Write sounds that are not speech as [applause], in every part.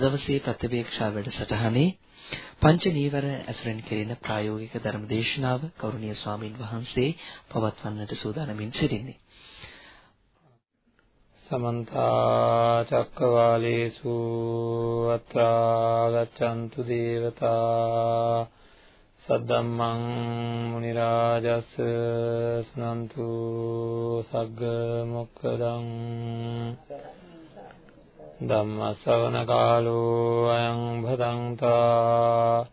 දවසේ ප්‍රතිවේක්ෂා වැඩසටහනේ පංච නීවර ඇසුරෙන් කෙරෙන ප්‍රායෝගික ධර්ම දේශනාව කෞරණීය ස්වාමින් වහන්සේ පවත්වන්නට සූදානමින් සිටින්නේ. සමන්ත චක්කවාලේසු අත්‍රා ගච්ඡන්තු දේවතා සද්දම්මං මුනි රාජස් සුනන්තු සග්ග මොක්ඛදං ධම්ම ශ්‍රවණ කාලෝ අයං භදංතා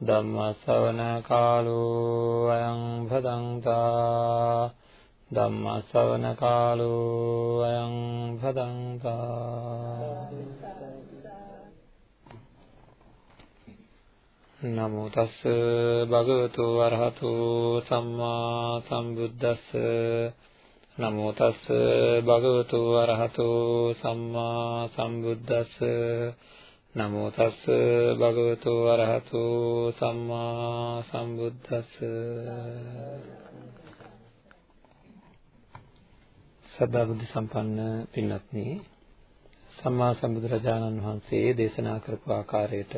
ධම්ම ශ්‍රවණ කාලෝ අයං භදංතා ධම්ම ශ්‍රවණ කාලෝ අයං භදංතා නමෝ තස්ස භගවතු වරහතු සම්මා සම්බුද්දස්ස නමෝ තස්ස භගවතු වරහතෝ සම්මා සම්බුද්දස්ස. නමෝ තස්ස භගවතු වරහතෝ සම්මා සම්බුද්දස්ස. සදා බුද්ධ සම්පන්න පින්වත්නි සම්මා සම්බුදුරජාණන් වහන්සේ දේශනා කරපු ආකාරයට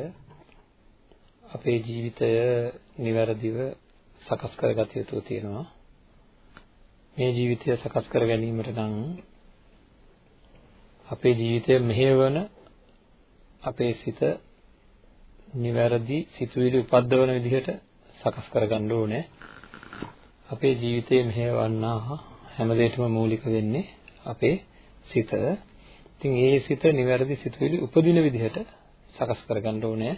අපේ ජීවිතය નિවරදිව සකස් කරගත යුතු තියෙනවා. මේ ජීවිතය සකස් කර ගැනීමට නම් අපේ ජීවිතය මෙහෙවන අපේ සිත නිවැරදි සිතුවිලි උපද්දවන විදිහට සකස් කරගන්න ඕනේ. අපේ ජීවිතේ මෙහෙවන්නා හැම දෙයකම මූලික වෙන්නේ අපේ සිත. ඉතින් ඒ සිත නිවැරදි සිතුවිලි උපදින විදිහට සකස් කරගන්න ඕනේ.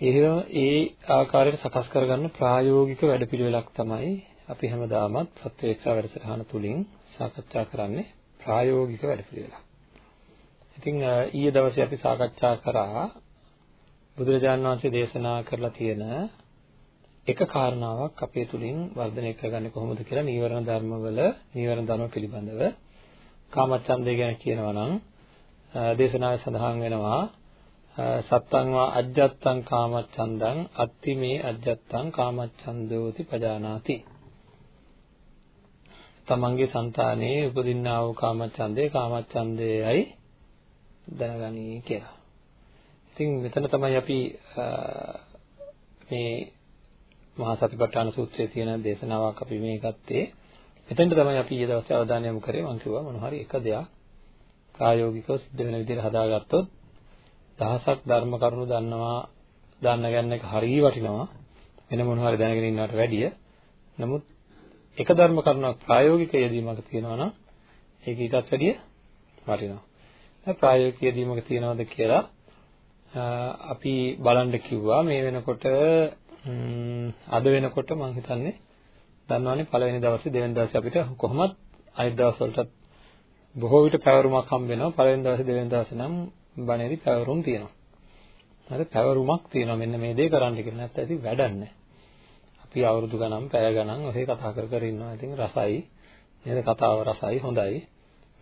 ඒ ඒ ආකාරයට සකස් කරගන්න ප්‍රායෝගික වැඩපිළිවෙලක් තමයි අපි හැමදාමත් ප්‍රත්‍යක්ෂ වැඩසටහන තුලින් සාකච්ඡා කරන්නේ ප්‍රායෝගික වැඩපිළිවෙලක්. ඉතින් ඊයේ දවසේ අපි සාකච්ඡා කරා බුදුරජාණන් වහන්සේ දේශනා කරලා තියෙන එක කාරණාවක් අපේ තුලින් වර්ධනය කරගන්නේ කොහොමද කියලා නීවරණ ධර්මවල නීවරණ ධර්ම පිළිබඳව කාමච්ඡන්දය ගැන කියනවා නම් දේශනාවේ සඳහන් වෙනවා සත්තං වා අජ්ජත්තං කාමච්ඡන්දං අත්ති මේ අජ්ජත්තං කාමච්ඡන්දෝති පජානාති තමන්ගේ సంతානයේ උපදින්නා වූ කාමච්ඡන්දේ කාමච්ඡන්දේයයි දැනගනි කියලා. ඉතින් මෙතන තමයි අපි මේ මහා සතිපට්ඨාන සූත්‍රයේ තියෙන දේශනාවක් අපි මේ ගත්තේ. එතෙන්ට තමයි අපි ඊයේ දවසේ අවධානය යොමු කරේ මම කිව්වා මොන හරි එක දෙයක් ප්‍රායෝගිකව සිද්ධ වෙන විදිහට හදාගත්තොත් දහසක් ධර්ම කරුණු දන්නවා දන්න ගන්න එක හරිය වටිනවා වෙන මොන හරි දැනගෙන ඉන්නවට වැඩිය. නමුත් එක ධර්ම කරුණක් ප්‍රායෝගික යෙදීමක තියෙනවා නම් ඒක ඊටත් වැඩිය වටිනවා. දැන් ප්‍රායෝගික යෙදීමක තියනවද කියලා අපි බලන්න කිව්වා මේ වෙනකොට අද වෙනකොට මම හිතන්නේ දන්නවනේ පළවෙනි දවසේ දෙවෙනි දවසේ අපිට කොහොමත් අනිත් දවස් වලටත් බොහෝ විට පැවරුමක් හම්බ වෙනවා පළවෙනි දවසේ දෙවෙනි දවසේ නම් බණේදී පැවරුම් තියෙනවා. හරි පැවරුමක් තියෙනවා මෙන්න මේ දේ කරන්න කියලා නැත්නම් ඉතින් වැඩක් නැහැ. අපි අවුරුදු ගණන් පැය ගණන් ඔසේ කතා කර කර ඉන්නවා. ඉතින් රසයි. නේද? කතාව රසයි හොඳයි.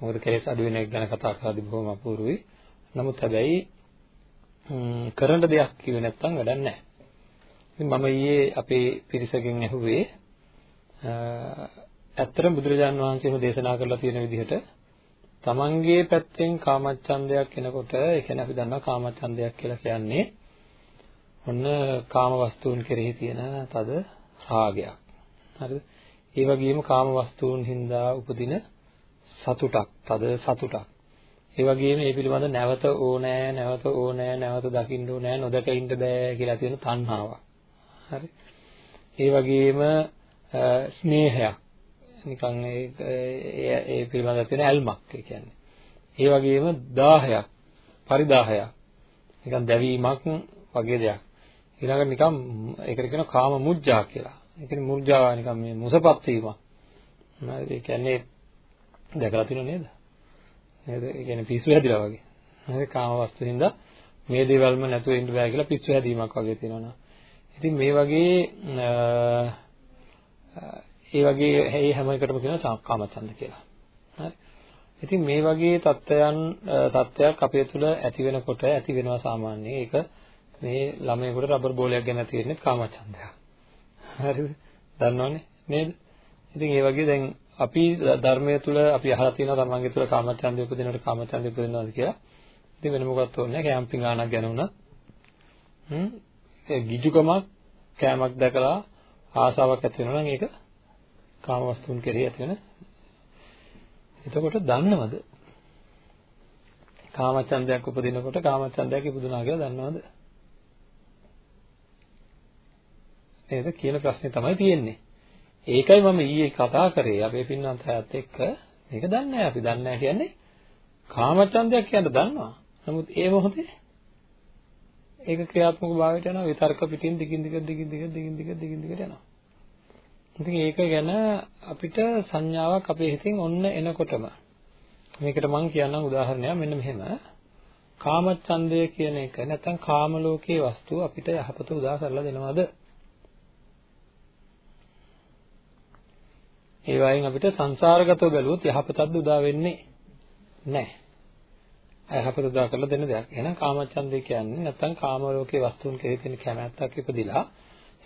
මොකද කෙලෙස් අඩු වෙන එක ගැන කතා කරද්දී බොහොම අපූර්වයි. නමුත් හැබැයි කරන්න දෙයක් කිව්වේ නැත්නම් වැඩක් නැහැ. ඉතින් මම ඊයේ අපේ පිරිසකින් ඇහුවේ ඇත්තටම බුදුරජාන් වහන්සේම දේශනා කරලා තියෙන විදිහට තමන්ගේ පැත්තෙන් කාමච්ඡන්දයක් එනකොට ඒ කියන්නේ අපි දන්නවා කාමච්ඡන්දයක් කියලා කියන්නේ ඔන්න කාම වස්තුන් කෙරෙහි තියෙන තද රාගයක්. හරිද? ඒ වගේම කාම වස්තුන් හින්දා උපදින සතුටක්, තද සතුටක්. ඒ වගේම මේ පිළිබඳ නැවත ඕනෑ, නැවත ඕනෑ, නැවත දකින්න ඕනෑ, නොදක ඉන්න බෑ කියලා තියෙන තණ්හාවක්. හරි? ඒ වගේම ස්නේහයක්. නිකන් ඒ ඒ පිළිබඳව තියෙන ඇල්මක් ඒ කියන්නේ. ඒ වගේම දාහයක්, පරිදාහයක්. නිකන් දැවීමක් වගේ දෙයක්. ඊළඟට නිකන් ඒකට කියනවා කාම මුජ්ජා කියලා. ඒ කියන්නේ මුර්ජාව නිකන් මේ මුසපත් වීම. හරිද? ඒ කියන්නේ දැකලා තියෙනව නේද? නේද? ඒ කියන්නේ පිස්සු හැදිලා වගේ. හරි කාම වස්තුවින්ද මේ දේවල්ම නැතුව ඉන්න බෑ කියලා පිස්සු හැදීමක් වගේ තියෙනවා. ඉතින් මේ වගේ ඒ වගේ ඒ හැම එකටම කියනවා කාමචන්ද කියලා. හරි. ඉතින් මේ වගේ தත්වයන් தත්වයක් අපේ තුල ඇති වෙනකොට ඇති වෙනවා සාමාන්‍යයෙන් ඒක මේ ළමයෙකුට රබර් බෝලයක් ගැන තියෙන්නේ කාමචන්දයක්. හරිද? දන්නවනේ නේද? ඉතින් ඒ වගේ දැන් අපි ධර්මයේ තුල අපි අහලා තියෙනවා තමන්ගේ තුල කාමචන්දය උපදිනකොට කාමචන්දය උපදිනවාද කියලා. ඉතින් වෙන මොකක්ද ඕනේ නැහැ කැම්පින් ආනක් ගැන උනත් හ්ම් ඒ ගිජුකමක් කෑමක් දැකලා ආසාවක් ඇති වෙනවා නම් ඒක කාම වස්තුන් කෙරෙහි ඇති වෙන එතකොට දන්නවද කාමචන්දයක් උපදිනකොට කාමචන්දයක් ඉපදුනා කියලා දන්නවද නේද? කියන ප්‍රශ්නේ තමයි තියෙන්නේ. ඒකයි මම ඊයේ කතා කරේ. අපේ පින්නන්ත අයත් එක්ක මේක දන්නේ නැහැ. අපි දන්නේ නැහැ කියන්නේ කාමචන්දයක් කියන්න දන්නවා. නමුත් ඒ මොහොතේ ඒක ක්‍රියාත්මක භාවයට යනවා. විතර්ක පිටින් දිගින් දිග දිගින් දිග දිගින් දිග දිගින් දිගට යනවා. ඉතින් ඒක ගැන අපිට සංඥාවක් අපේ හිතින් ඔන්න එනකොටම මේකට මම කියන්නම් උදාහරණයක් මෙන්න මෙහෙම. කාමච්ඡන්දය කියන එක නැත්නම් කාම ලෝකයේ වස්තුව අපිට යහපත උදා කරලා දෙනවද? ඒ වයින් අපිට සංසාරගතව බැලුවොත් යහපතක්ද උදා වෙන්නේ නැහැ. යහපත උදා කරලා දෙන දෙයක්. එහෙනම් කාමච්ඡන්දය කියන්නේ නැත්නම් කාම ලෝකයේ වස්තුන් කෙරෙහි තියෙන කැමැත්තක් ඉපදිලා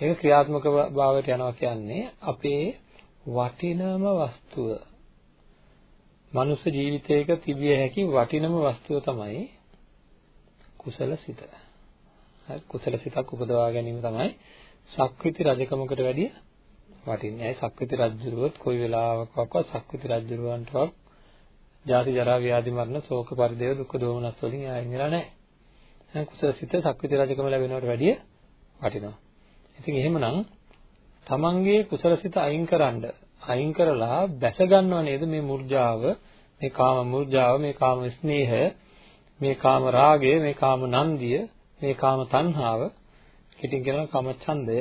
ඒක ක්‍රියාත්මක භාවයට යනවා කියන්නේ අපේ වටිනම වස්තුව. මනුෂ්‍ය ජීවිතයක තිබිය හැකි වටිනම වස්තුව තමයි කුසල සිත. හරි කුසල සිතක් උපදවා ගැනීම තමයි සක්විති රජකමකට වැඩිය වටින්නේ. ඒ සක්විති රජුරුවත් කොයි වෙලාවකවත් සක්විති රජුරුවන්ටවත් ජාති ජරා ව්‍යාධි මරණ ශෝක පරිදේව දුක්ඛ දෝමනස් වලින් ආයින් වෙලා නැහැ. දැන් කුසල සිත සක්විති රජකම ලැබෙනවට වැඩිය වටිනවා. ඉතින් එහෙමනම් තමන්ගේ කුසල සිත අයින් කරන්න අයින් කරලා බැස ගන්නව නේද මේ මුර්ජාව මේ කාම මුර්ජාව මේ කාම ස්නේහය මේ කාම රාගය මේ කාම නන්දිය මේ කාම තණ්හාව කිටින් කියනවා කාම ඡන්දය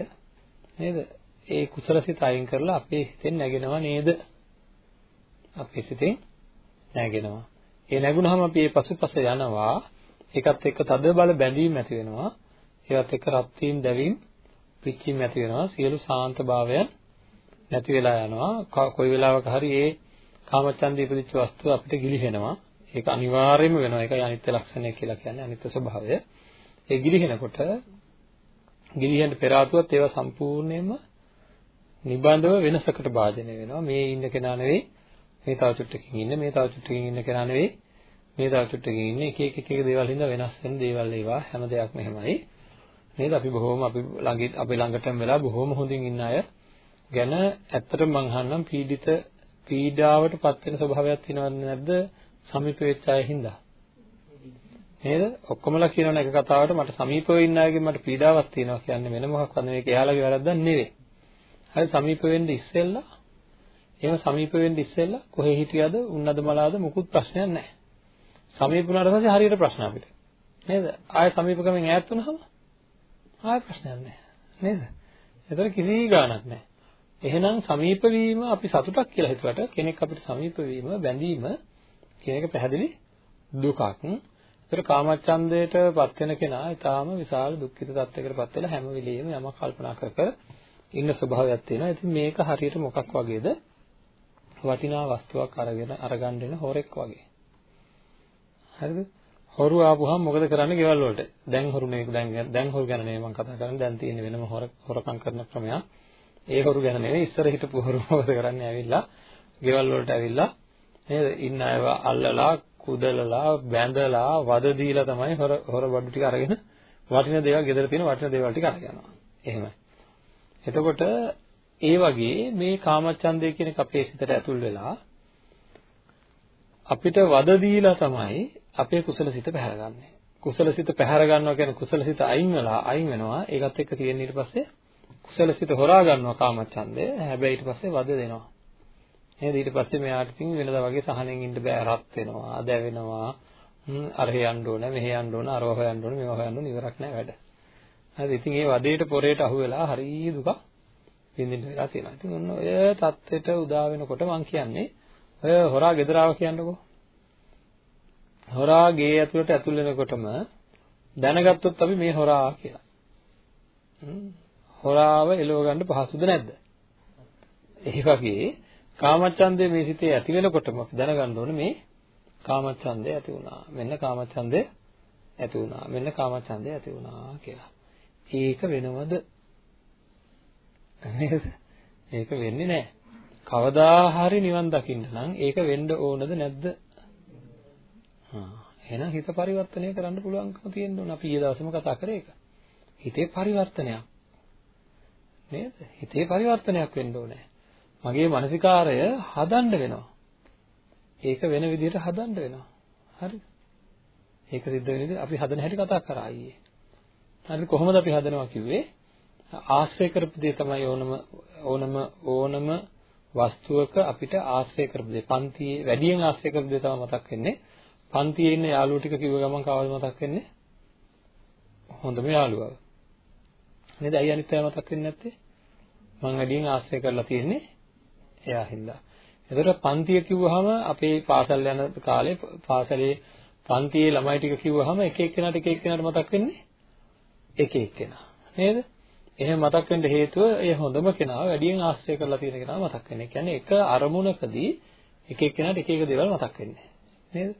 නේද ඒ කුසල සිත අයින් කරලා අපේ හිතෙන් නැගෙනව නේද අපේ සිතෙන් නැගෙනවා. ඒ නැගුණාම අපි ඒ පසුපස යනවා. ඒකත් එක්ක තද බල බැඳීම් ඇති වෙනවා. ඒවත් එක්ක රත් වීම දැවීම පිච්චීම් ඇති වෙනවා. සියලු සාන්ත භාවයන් නැති වෙලා යනවා. කොයි වෙලාවක හරි ඒ කාමචන්ද ඉපදිච්ච වස්තුව අපිට ගිලිහෙනවා. ඒක අනිවාර්යයෙන්ම වෙනවා. ඒකයි අනිත්‍ය ලක්ෂණය කියලා කියන්නේ අනිත්‍ය ස්වභාවය. ඒ ගිලිහෙනකොට ගිලිහෙන්න පෙර ආතුවත් ඒවා සම්පූර්ණයෙන්ම නිබඳව වෙනසකට භාජනය වෙනවා. මේ ඉන්න කෙනා නෙවෙයි මේ තව චුට්ටකින් ඉන්න මේ තව චුට්ටකින් ඉන්න කෙනා නෙවෙයි මේ තව චුට්ටකින් ඉන්න එක එක එක එක දේවල් හින්දා වෙනස් වෙන දේවල් ඒවා හැම දෙයක්ම එහෙමයි. නේද? අපි බොහොම අපි ළඟ අපි ළඟටම වෙලා බොහොම හොඳින් ඉන්න අය ගැන ඇත්තටම මං අහන්නම් පීඩිත පීඩාවට පත් වෙන ස්වභාවයක් තියෙනවද නැද්ද? සමීප වෙච්ච අය හින්දා. නේද? ඔක්කොමලා කියනවනේ එක කතාවට මට සමීපව ඉන්න අයගෙන් මට පීඩාවක් තියෙනවා කියන්නේ වෙන මොකක්වත් නෙවෙයි. ඒක එයාලගේ වැරද්දක් නෙවෙයි. හරි සමීප වෙන්න ඉස්සෙල්ලා එහෙම සමීප වෙන්න ඉස්සෙල්ලා කොහේ හිටියද උන්නද මලාද මුකුත් ප්‍රශ්නයක් නැහැ. සමීප වුණාට පස්සේ හරියට ප්‍රශ්න අපිට. නේද? ආයෙ සමීපකමෙන් ඈත් වුණාම ආයෙ ප්‍රශ්නයක් නැහැ. නේද? ඒතර කිසි ගාණක් නැහැ. එහෙනම් සමීප වීම අපි සතුටක් කියලා හිතුවට කෙනෙක් අපිට සමීප වීම බැඳීම කියන එක පැහැදිලි දුකක්. ඒතර කාමච්ඡන්දයට පත් වෙන කෙනා ඊටාම විශාල දුක්ඛිත තත්යකට පත් වෙලා හැම වෙලෙම යමක් කල්පනා කර කර ඉන්න ස්වභාවයක් තියෙනවා. ඉතින් මේක හරියට මොකක් වගේද? වටිනා වස්තුවක් අරගෙන අරගන්න එන හොරෙක් වගේ. හරිද? හොරු ආපුහම මොකද කරන්නේ ගෙවල් වලට? දැන් හොරුනේ දැන් දැන් හොරු ගැන නෙමෙයි මම කතා කරන්නේ. දැන් තියෙන වෙනම හොර හොරකම් කරන ක්‍රමයක්. ඒ හොරු ගැන නෙවෙයි ඉස්සර හිටපු හොරු මොකද කරන්නේ? ඇවිල්ලා ගෙවල් වලට ඇවිල්ලා නේද? ඉන්න අයව අල්ලලා, කුදලලා, බැඳලා, වද දීලා තමයි හොර හොර බඩු ටික අරගෙන වටින දේවල් ගෙදර තියෙන වටින දේවල් ටික අරගෙන යනවා. එහෙමයි. එතකොට ඒ වගේ මේ කාමච්ඡන්දය කියන එක අපේ සිතට ඇතුල් වෙලා අපිට වද දීලා තමයි අපේ කුසල සිත පැහැරගන්නේ. කුසල සිත පැහැර ගන්නවා කියන්නේ කුසල සිත අයින් වෙලා අයින් වෙනවා. ඒකත් එක්ක තියෙන ඊට පස්සේ කුසල සිත හොරා ගන්නවා කාමච්ඡන්දය. හැබැයි ඊට පස්සේ වද දෙනවා. නේද? ඊට පස්සේ මෙයාට ඉතින් වෙනදා වගේ සහනෙන් ඉන්න බෑ රත් වෙනවා, දැවෙනවා. අරහෙ යන්න ඕන, මෙහෙ යන්න ඕන, අරව හොයන්න ඕන, මේව හොයන්න ඕන ඉවරක් නෑ වැඩ. හරිද? ඉතින් ඒ වදේට පොරේට අහු වෙලා හරි දුකක් විඳින්න වෙලා තියෙනවා. ඉතින් ඔන්න ඔය தත්වෙට උදා වෙනකොට මම කියන්නේ ඔය හොරා ගෙදර ආව කියන්නකෝ. හොරා ගේ ඇතුළට ඇතුල් වෙනකොටම දැනගත්තොත් අපි මේ හොරා කියලා. හොරාව එලව ගන්න පහසුද නැද්ද? ඒ වගේ කාමච්ඡන්දේ මේ සිතේ ඇති වෙනකොටම අපි දැනගන්න ඕනේ මේ කාමච්ඡන්දේ ඇති වුණා. මෙන්න කාමච්ඡන්දේ ඇති වුණා. මෙන්න කාමච්ඡන්දේ ඇති වුණා කියලා. ඒක වෙනවද නේද? ඒක වෙන්නේ නැහැ. කවදා හරි නිවන් දකින්න නම් ඒක වෙන්න ඕනද නැද්ද? එහෙනම් හිත පරිවර්තනය කරන්න පුළුවන්කම තියෙන්න ඕන. අපි ඊයේ දවසේම කතා කරේ ඒක. හිතේ පරිවර්තනයක්. නේද? හිතේ පරිවර්තනයක් වෙන්න ඕනේ. මගේ මානසිකාරය හදන්න වෙනවා. ඒක වෙන විදිහට හදන්න වෙනවා. හරිද? ඒක සිද්ධ වෙන විදිහ අපි හදන හැටි කතා කරා ඊයේ. හරිද? කොහොමද අපි හදනවා කිව්වේ? ආශ්‍රය කරපු දේ තමයි ඕනම ඕනම ඕනම වස්තුවක අපිට ආශ්‍රය කරපු දේ. පන්තියේ වැඩියෙන් ආශ්‍රය කරපු දේ තමයි මතක් වෙන්නේ. පන්තියේ ඉන්න යාළුවෝ ටික කිව්ව ගමන් කවද මතක් වෙන්නේ? හොඳම යාළුවා. නේද? අයියා අනිත් අය මතක් වෙන්නේ නැත්තේ? මම වැඩියෙන් ආශ්‍රය කරලා තියෙන්නේ එයා හින්දා. එතකොට පන්තිය කිව්වහම අපේ පාසල් යන කාලේ පාසලේ පන්තියේ ළමයි ටික කිව්වහම එක එක්කෙනාට එක එක්කෙනාට මතක් වෙන්නේ එක එක්කෙනා. නේද? එහෙම මතක් වෙන්න හේතුව ඒ හොඳම කෙනා වැඩියෙන් ආශ්‍රය කරලා තියෙන කෙනා මතක් වෙන්නේ. කියන්නේ එක අරමුණකදී එක එක්කෙනාට එක එක දේවල් මතක් වෙන්නේ. නේද?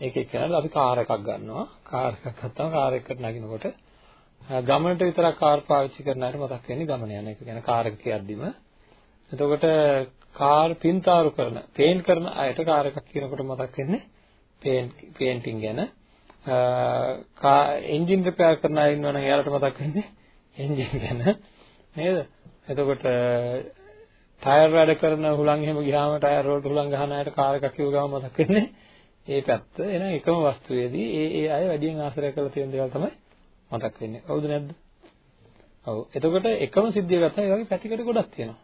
එක එක්කෙනාට අපි කාර් එකක් ගන්නවා. කාර් එකක් ගත්තාම කාර් එකකට නගිනකොට ගමනට විතරක් කාර් පාවිච්චි කරන අයට මතක් වෙන්නේ ගමන යන එක. කියන්නේ කාර් එක කියද්දිම එතකොට කාර් පින්තාරු කරන, පේන්ට් කරන අයට කාර් එකක් කියනකොට මතක් වෙන්නේ පේන්ටිං ගැන. කා එන්ජින් රිපෙයාර් කරන අය ඉන්නවනම් එයාලට මතක් වෙන්නේ එන්ජින් ගැන නේද? එතකොට ටයර් වැඩ කරන හුලං එහෙම ගියාම ටයර් වලට හුලං ගහන අයට කාර් එකක් කිව්ව ගමන් මතක් වෙන්නේ ඒ පැත්ත. එහෙනම් එකම වස්තුවේදී ඒ ඒ අය වැඩියෙන් ආශ්‍රය කරලා තියෙන දේවල් තමයි මතක් වෙන්නේ. හවුද නැද්ද? ඔව්. එතකොට එකම සිද්ධිය ගත්තා ඒ වගේ පැතිකඩ ගොඩක් තියෙනවා.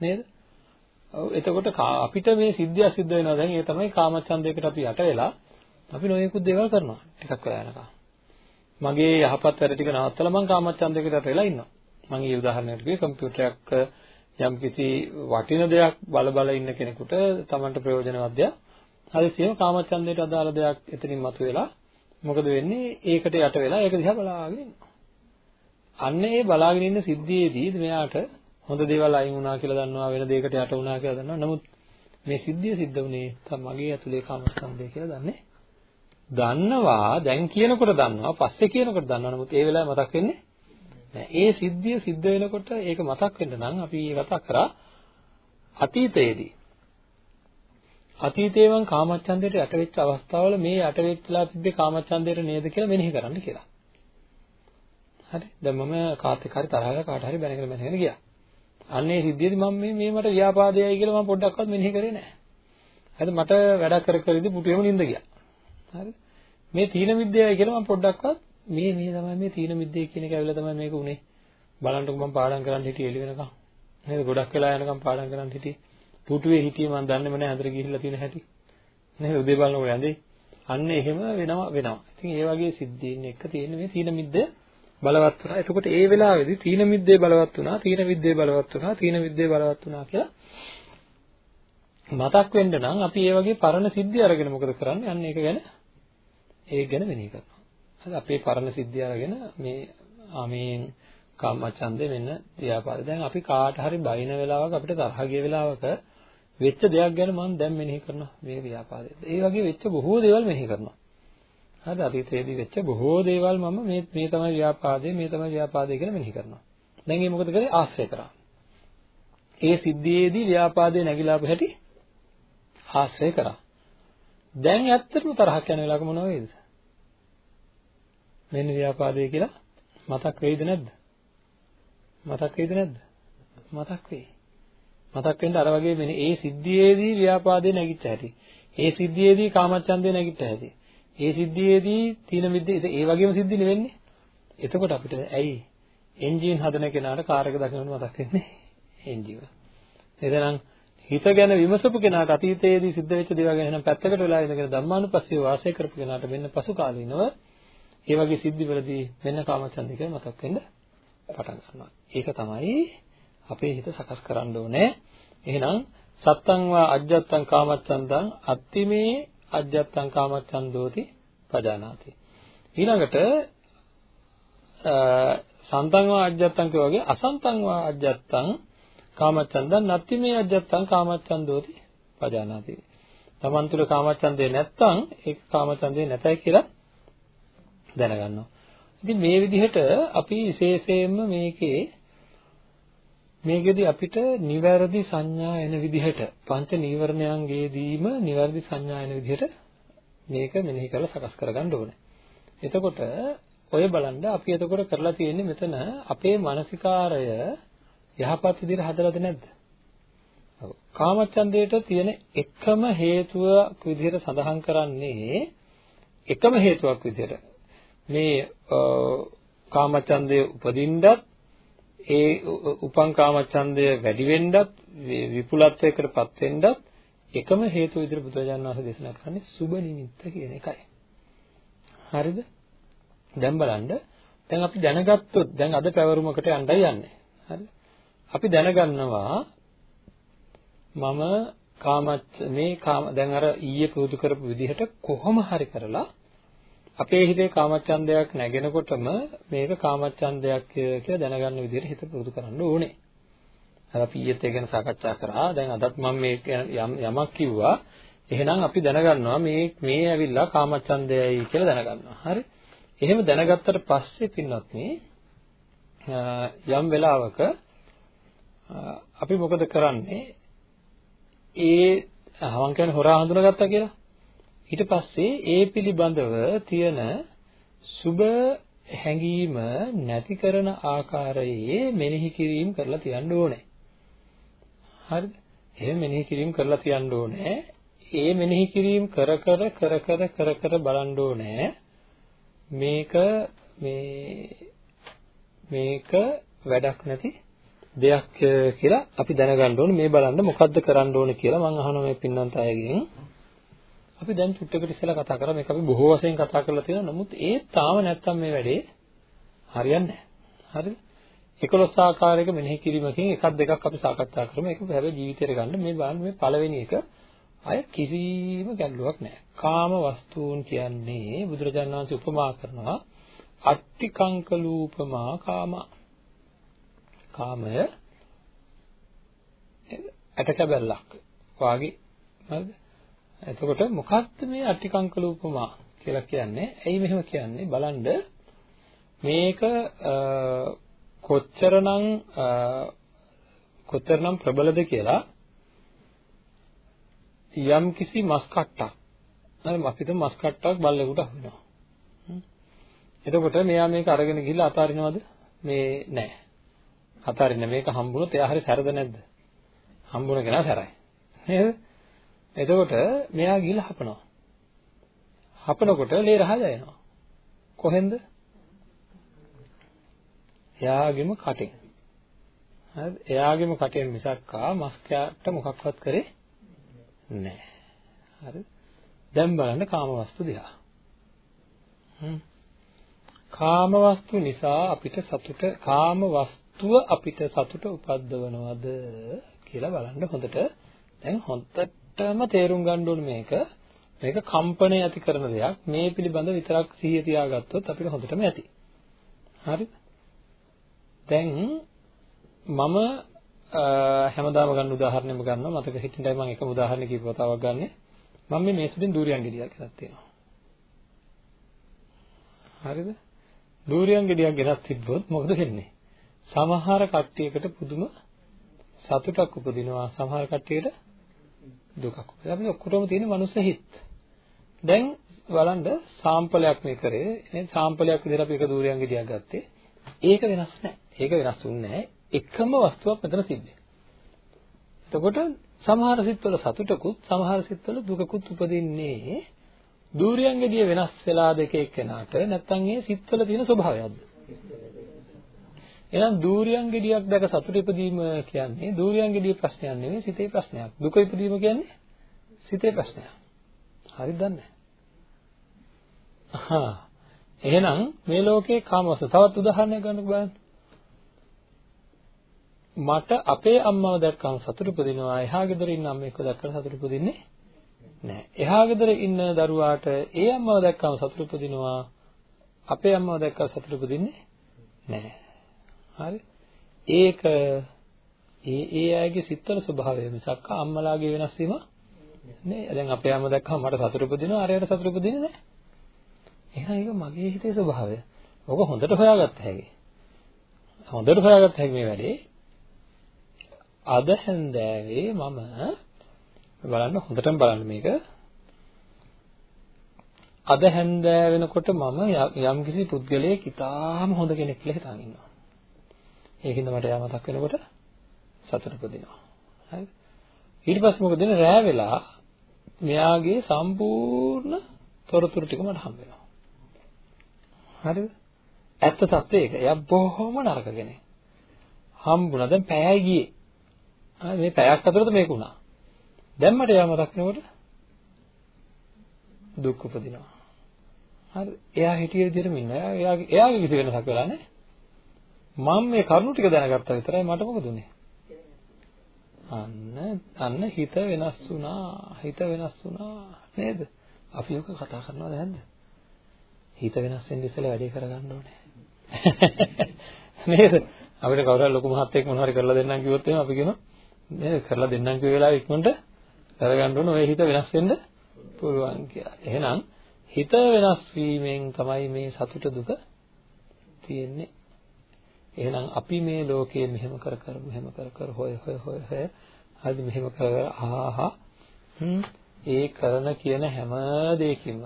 නේද? ඔව් එතකොට අපිට මේ සිද්ධිය සිද්ධ වෙනවා දැන් ඒ තමයි කාමච්ඡන්දයකට අපි යට වෙලා අපි නොයෙකුත් දේවල් කරනවා ටිකක් වෙලා යනකම්. මගේ යහපත් වැඩ ටික නවත්තලා මම කාමච්ඡන්දයකට යට වෙලා ඉන්නවා. මම ඊ උදාහරණයක් කිව්වේ කම්පියුටරයක් යම් කිසි වටින දෙයක් බල බල ඉන්න කෙනෙකුට Tamanට ප්‍රයෝජනවත් දෙයක් හදිසියෙම කාමච්ඡන්දයට අදාළ දෙයක් එතනින් මතුවෙලා මොකද වෙන්නේ ඒකට යට වෙලා ඒක දිහා බලාගෙන ඉන්නවා. අන්න ඒ බලාගෙන ඉන්න සිද්ධියේදී මෙයාට හොඳ දේවල් අයින් වුණා කියලා දන්නවා වෙන දෙයකට යට වුණා කියලා දන්නවා. නමුත් මේ සිද්ධිය සිද්ධ වුණේ තම මගේ ඇතුලේ කාමස්කන්ධය කියලා දන්නේ. දන්නවා දැන් කියනකොට දන්නවා පස්සේ කියනකොට දන්නවා. නමුත් ඒ වෙලාවේ මතක් වෙන්නේ නෑ. ඒ සිද්ධිය සිද්ධ වෙනකොට ඒක මතක් වෙන්න නම් අපි කතා කරා අතීතයේදී අතීතයේ මං කාමච්ඡන්දයට යට වෙච්ච අවස්ථාවල මේ යට වෙච්චලා තිබ්බේ කාමච්ඡන්දයට නේද කියලා මෙනෙහි කරන්න කියලා. හරි. දැන් මම කාත් එක්ක හරි තරහලා කාට හරි බැනගෙන බැනගෙන ගියා. අන්නේ සිද්ධියේදී මම මේ මේ මට ව්‍යාපාදයයි කියලා මම පොඩ්ඩක්වත් මෙනෙහි කරේ නැහැ. හරිද? මට වැඩක් කර කර ඉඳි පුටුවෙම නිින්ද ගියා. හරිද? මේ තීන මිද්දයයි කියලා මම පොඩ්ඩක්වත් මේ මේ තමයි මේ තීන මිද්දේ කියන එක ඇවිල්ලා තමයි මේක උනේ. බලන්නකො මම පාඩම් කරන්න හිටියේ එළි වෙනකම්. නේද? ගොඩක් වෙලා යනකම් පාඩම් කරන්න හිටියේ. පුටුවේ හිටියේ මම දන්නේම නැහැ අතර ගිහිල්ලා තියෙන හැටි. නේද? උදේ බලනකොට ඇඳේ. අන්න එහෙම වෙනවා වෙනවා. ඉතින් ඒ වගේ සිද්ධීන් එක තියෙන මේ තීන මිද්ද බලවත් වුණා. එතකොට ඒ වෙලාවේදී තීන මිද්දේ බලවත් වුණා, තීන විද්දේ බලවත් වුණා, තීන විද්දේ බලවත් වුණා කියලා මතක් වෙන්න නම් අපි ඒ වගේ පරණ සිද්ධි අරගෙන මොකද කරන්නේ? අන්න ඒක ගැන ඒක ගැන මෙනෙහි කරනවා. හරි අපේ පරණ සිද්ධි අරගෙන මේ ආමේන් කාමචන්දේ වෙන්න ව්‍යාපාද. දැන් අපි කාට හරි බයින වෙලාවක අපිට තරහ ගිය වෙලාවක වෙච්ච දෙයක් ගැන මම දැන් මෙනෙහි කරනවා මේ ව්‍යාපාදේ. ඒ වගේ වෙච්ච බොහෝ දේවල් මෙනෙහි කරනවා. හරිද? අතීතයේදී වෙච්ච බොහෝ දේවල් මම මේ මේ තමයි ව්‍යාපාදේ මේ තමයි ව්‍යාපාදේ කියලා මෙනෙහි කරනවා. දැන් මේ මොකද කරේ? ආශ්‍රය කරා. ඒ සිද්ධියේදී ව්‍යාපාදේ නැగిලා ආපු හැටි ආශ්‍රය කරා. දැන් ඇත්තටම තරහක් යන වෙලාවක මොනව වෙයිද? මෙන්න ව්‍යාපාදේ කියලා මතක් වෙයිද නැද්ද? මතක් වෙයිද නැද්ද? මතක් වෙයි. මතක් වෙන්න අර වගේ මෙන්න ඒ සිද්ධියේදී ව්‍යාපාදේ නැගිච්ච හැටි. ඒ සිද්ධියේදී කාමච්ඡන්දේ නැගිච්ච හැටි. ඒ සිද්ධියේදී තීන මිද්දේ ඒ වගේම සිද්ධි නෙවෙන්නේ. එතකොට අපිට ඇයි එන්ජින් හදන කෙනාට කාර් එක දකිනකොට මතක් වෙන්නේ එන්ජින්. එදනම් හිත ගැන විමසපු කෙනාට අතීතයේදී සිද්ධ වෙච්ච දේවල් ගැන නම් පැත්තකට වෙලා ඉඳගෙන ධර්මානුපස්සීව වාසය කරපු කෙනාට මෙන්න පසු කාලීනව ඒ වගේ සිද්ධිවලදී මෙන්න කාමචන්ද කියලා මතක් වෙන්න පටන් ගන්නවා. ඒක තමයි අපේ හිත සකස් කරන්න ඕනේ. එහෙනම් සත්තං වා අජ්ජත්තං කාමච්ඡන්දං අත්තිමේ අජ්ජත්තං කාමච්ඡන්දෝති පජානාති. ඊළඟට සන්තං වා අජ්ජත්තං කියෝ වගේ අසන්තං වා අජ්ජත්තං කාමච්ඡන්දං නත්ති මේ අජ්ජත්තං කාමච්ඡන්දෝති පජානාති. තමන් තුළ කාමච්ඡන්දේ නැත්තම් ඒක කාමච්ඡන්දේ නැතයි කියලා දැනගන්නවා. ඉතින් මේ විදිහට අපි විශේෂයෙන්ම මේකේ මේකෙදි අපිට නිවැරදි සංඥා එන විදිහට පංච නීවරණයන්ගේදීම නිවැරදි සංඥා එන විදිහට මේක මෙනෙහි කරලා සකස් කරගන්න ඕනේ. එතකොට ඔය බලන්න අපි එතකොට කරලා තියෙන්නේ මෙතන අපේ මානසිකාරය යහපත් විදිහට හදලාද නැද්ද? ඔව්. කාමච්ඡන්දයට තියෙන එකම හේතුවක් විදිහට සඳහන් කරන්නේ එකම හේතුවක් විදිහට මේ කාමච්ඡන්දය උපදින්නත් ඒ උපං කාමච්ඡන්දය වැඩි වෙන්නත් විපුලත්වයකටපත් වෙන්නත් එකම හේතුව විදිහට බුදුරජාණන් වහන්සේ දේශනා කරන්නේ සුබ නිමිත්ත කියන එකයි. හරිද? දැන් බලන්න දැන් අපි දැනගත්තොත් දැන් අද පැවරුමකට යන්නයි යන්නේ. හරිද? අපි දැනගන්නවා මම කාමච්ච මේ කාම දැන් අර ඊයේ පුරුදු කරපු විදිහට කොහොම හරි කරලා අපේ හිතේ කාමච්ඡන්දයක් නැගෙනකොටම මේක කාමච්ඡන්දයක් කියලා දැනගන්න විදිහට හිත පුරුදු කරන්න ඕනේ. අර අපි ඊයේත් ඒ ගැන සාකච්ඡා කරා. දැන් අදත් මම මේ යමක් කිව්වා. එහෙනම් අපි දැනගන්නවා මේ මේ ඇවිල්ලා කාමච්ඡන්දයයි කියලා දැනගන්නවා. හරි? එහෙම දැනගත්තට පස්සේ පින්නත් යම් වෙලාවක අපි මොකද කරන්නේ? ඒ හවන් කියන්නේ හොරා හඳුනාගත්තා කියලා. ඊට පස්සේ ඒ පිළිබඳව තියෙන සුබ හැඟීම නැති කරන ආකාරයේ මෙනෙහි කිරීම කරලා තියන්න ඕනේ. හරිද? එහෙම මෙනෙහි කිරීම කරලා තියන්න ඕනේ. ඒ මෙනෙහි කිරීම කර කර කර කර කර කර බලන්න ඕනේ. මේක මේ මේක වැඩක් නැති දෙයක් කියලා අපි දැනගන්න ඕනේ. මේ බලන්න මොකද්ද කරන්න ඕනේ කියලා මම අහනවා මේ පින්නන්ත අයගෙන්. අපි දැන් චුට්ටකට ඉස්සෙල්ලා කතා කරා මේක අපි බොහෝ වශයෙන් කතා කරලා තියෙනවා. නමුත් ඒ තාම නැත්තම් මේ වැඩේ හරියන්නේ නැහැ. හරිද? 11 ආකාරයක මෙනෙහි කිරීමකින් එකක් දෙකක් අපි සාකච්ඡා කරමු. ඒක හැබැයි ජීවිතයට ගන්න මේ බලන්න මේ පළවෙනි එක අය කිසිම ගැටලුවක් නැහැ. කාම වස්තුන් කියන්නේ බුදුරජාණන් වහන්සේ උපමා කරනවා අට්ටිකංකලූපමා කාම. කාමය ඇටකැබැල්ලක්. වාගේ හරිද? එතකොට මොකක්ද මේ අට්ටිකංකලූපමා කියලා කියන්නේ? ඇයි මෙහෙම කියන්නේ? බලන්න. මේක කොච්චරනම් කොච්චරනම් ප්‍රබලද කියලා යම් කිසි මස් කට්ටක්. හරි අපිට මස් කට්ටක් බල්ලෙකුට අහුවෙනවා. එතකොට මෙයා මේක අරගෙන ගිහිල්ලා අතාරිනවද? මේ නෑ. අතාරින්න මේක හම්බුනොත් එයා හරි සැරද නැද්ද හම්බුන කෙනා සැරයි නේද එතකොට මෙයා ගිහිල්ලා හපනවා හපනකොට ලේ රහ දැනෙනවා කොහෙන්ද එයාගෙම කටෙන්. හරිද? එයාගෙම කටෙන් මිසක්කා මස්කයාට මොකක්වත් කරේ නැහැ. හරිද? දැන් බලන්න කාමවස්තු දිහා. හ්ම්. කාමවස්තු නිසා අපිට සතුට කාමවස්තුව අපිට සතුට උපද්දවනවද කියලා බලන්න හොඳට. දැන් හොඳටම තේරුම් ගන්න ඕනේ මේක. මේක කම්පණය ඇති කරන දෙයක්. මේ පිළිබඳ විතරක් සිහිය තියාගත්තොත් අපිට හොඳටම ඇති. හරිද? දැන් මම හැමදාම ගන්න උදාහරණයක් ගන්නවා. මතක හිටින්නයි මම එකම උදාහරණයක් කියපුව තවක් ගන්නෙ. මම මේ මේසුදින් දූරියන් ගෙඩියක් ගෙනත් තියෙනවා. හරිද? දූරියන් ගෙඩියක් ගෙනත් තිබ්බොත් මොකද වෙන්නේ? සමහර කට්ටියකට පුදුම සතුටක් උපදිනවා. සමහර කට්ටියට දුකක් උපදිනවා. අපි ඔක්කොටම තියෙන මනුස්ස හිත්. දැන් බලන්න සාම්පලයක් මේ කරේ. නේ සාම්පලයක් විදිහට අපි එක දූරියන් ගෙඩියක් ගත්තේ. ඒක වෙනස් නැහැ ඒක වෙනස් වුන්නේ නැහැ. එකම වස්තුවක් මෙතන තිබ්බේ. එතකොට සමහර සිත්වල සතුටකුත් සමහර සිත්වල දුකකුත් උපදින්නේ දූරියංගදිය වෙනස් වෙලා දෙක එක්කෙනාට. නැත්නම් ඒ සිත්වල තියෙන ස්වභාවයක්ද? එහෙනම් දූරියංගදියක් දැක සතුට ඉපදීම කියන්නේ දූරියංගදිය ප්‍රශ්නයක් නෙවෙයි සිතේ ප්‍රශ්නයක්. දුක ඉපදීම කියන්නේ සිතේ ප්‍රශ්නයක්. හරිද දන්නේ? අහා එහෙනම් මේ ලෝකේ කාමවස්තු තවත් උදාහරණයක් ගන්නකෝ බලන්න. මට අපේ අම්මව දැක්කම සතුට උපදිනවා එහා ගෙදර ඉන්න අම්මෙක්ව දැක්කම සතුට උපදින්නේ නැහැ. එහා ගෙදර ඉන්න දරුවාට ඒ අම්මව දැක්කම සතුට උපදිනවා අපේ අම්මව දැක්කම සතුට උපදින්නේ නැහැ. හරි? ඒක ඒ ඒ අයගේ සිත්වල ස්වභාවය මිසක් අම්මලාගේ වෙනස් වීම නේ. දැන් අපේ අම්ම දැක්කම මට සතුට උපදිනවා අරයට සතුට උපදින්නේ නැහැ. එහෙනම් ඒක මගේ හිතේ ස්වභාවය. ඕක හොඳට හොයාගත්ත හැකි. හොඳට හොයාගත්ත හැකි මේ වැඩේ අද හැන්දෑවේ මම බලන්න හොඳටම බලන්න මේක අද හැන්දෑ වෙනකොට මම යම්කිසි පුද්ගලයෙක් ඉතාම හොඳ කෙනෙක් කියලා හිතාගෙන ඉන්නවා. ඒකින්ද මට යා මතක් වෙනකොට සතුට උපදිනවා. හරිද? ඊට පස්සේ මොකද වෙන්නේ? රෑ වෙලා මෙයාගේ සම්පූර්ණ තොරතුරු ටික මට හම්බ වෙනවා. හරිද? ඇත්ත තත්ත්වය ඒක. එයා බොහොම නරක කෙනෙක්. හම්බුණා. දැන් පැයයි ගියේ. ආ මේ පැයක් අතරද මේක උනා. දැන් මට යා මතක් වෙනකොට දුක් උපදිනවා. හරි. එයා හිටිය විදිහටම ඉන්නවා. එයාගේ එයාගේ කිසි වෙනසක් වෙලා නැහැ. මම මේ කරුණු ටික දැනගත්තා විතරයි මට මොකද උනේ? අන්න අන්න හිත වෙනස් වුණා. හිත වෙනස් වුණා නේද? අපි ඔක කතා කරනවද නැද්ද? හිත වෙනස් වෙන්න ඉස්සෙල්ලා වැඩේ කරගන්න ඕනේ. [laughs] නේද? අපිට කවුරු හරි ලොකු මහත්තයෙක් මොනවා හරි කරලා දෙන්නම් කිව්වොත් එහෙනම් අපි කියනවා නේද? කරලා දෙන්නම් කිව්ව වෙලාවෙ ඉක්මනට කරගන්න ඕනේ. ඔය හිත වෙනස් වෙන්න පුළුවන් කියලා. එහෙනම් හිත වෙනස් වීමෙන් තමයි මේ සතුට දුක තියෙන්නේ. එහෙනම් අපි මේ ලෝකයේ මෙහෙම කර කර මෙහෙම කර කර හොය හොය හොය හොය හරි මෙහෙම කර කර ආහා. ඒ කරන කියන හැම දෙයකින්ම.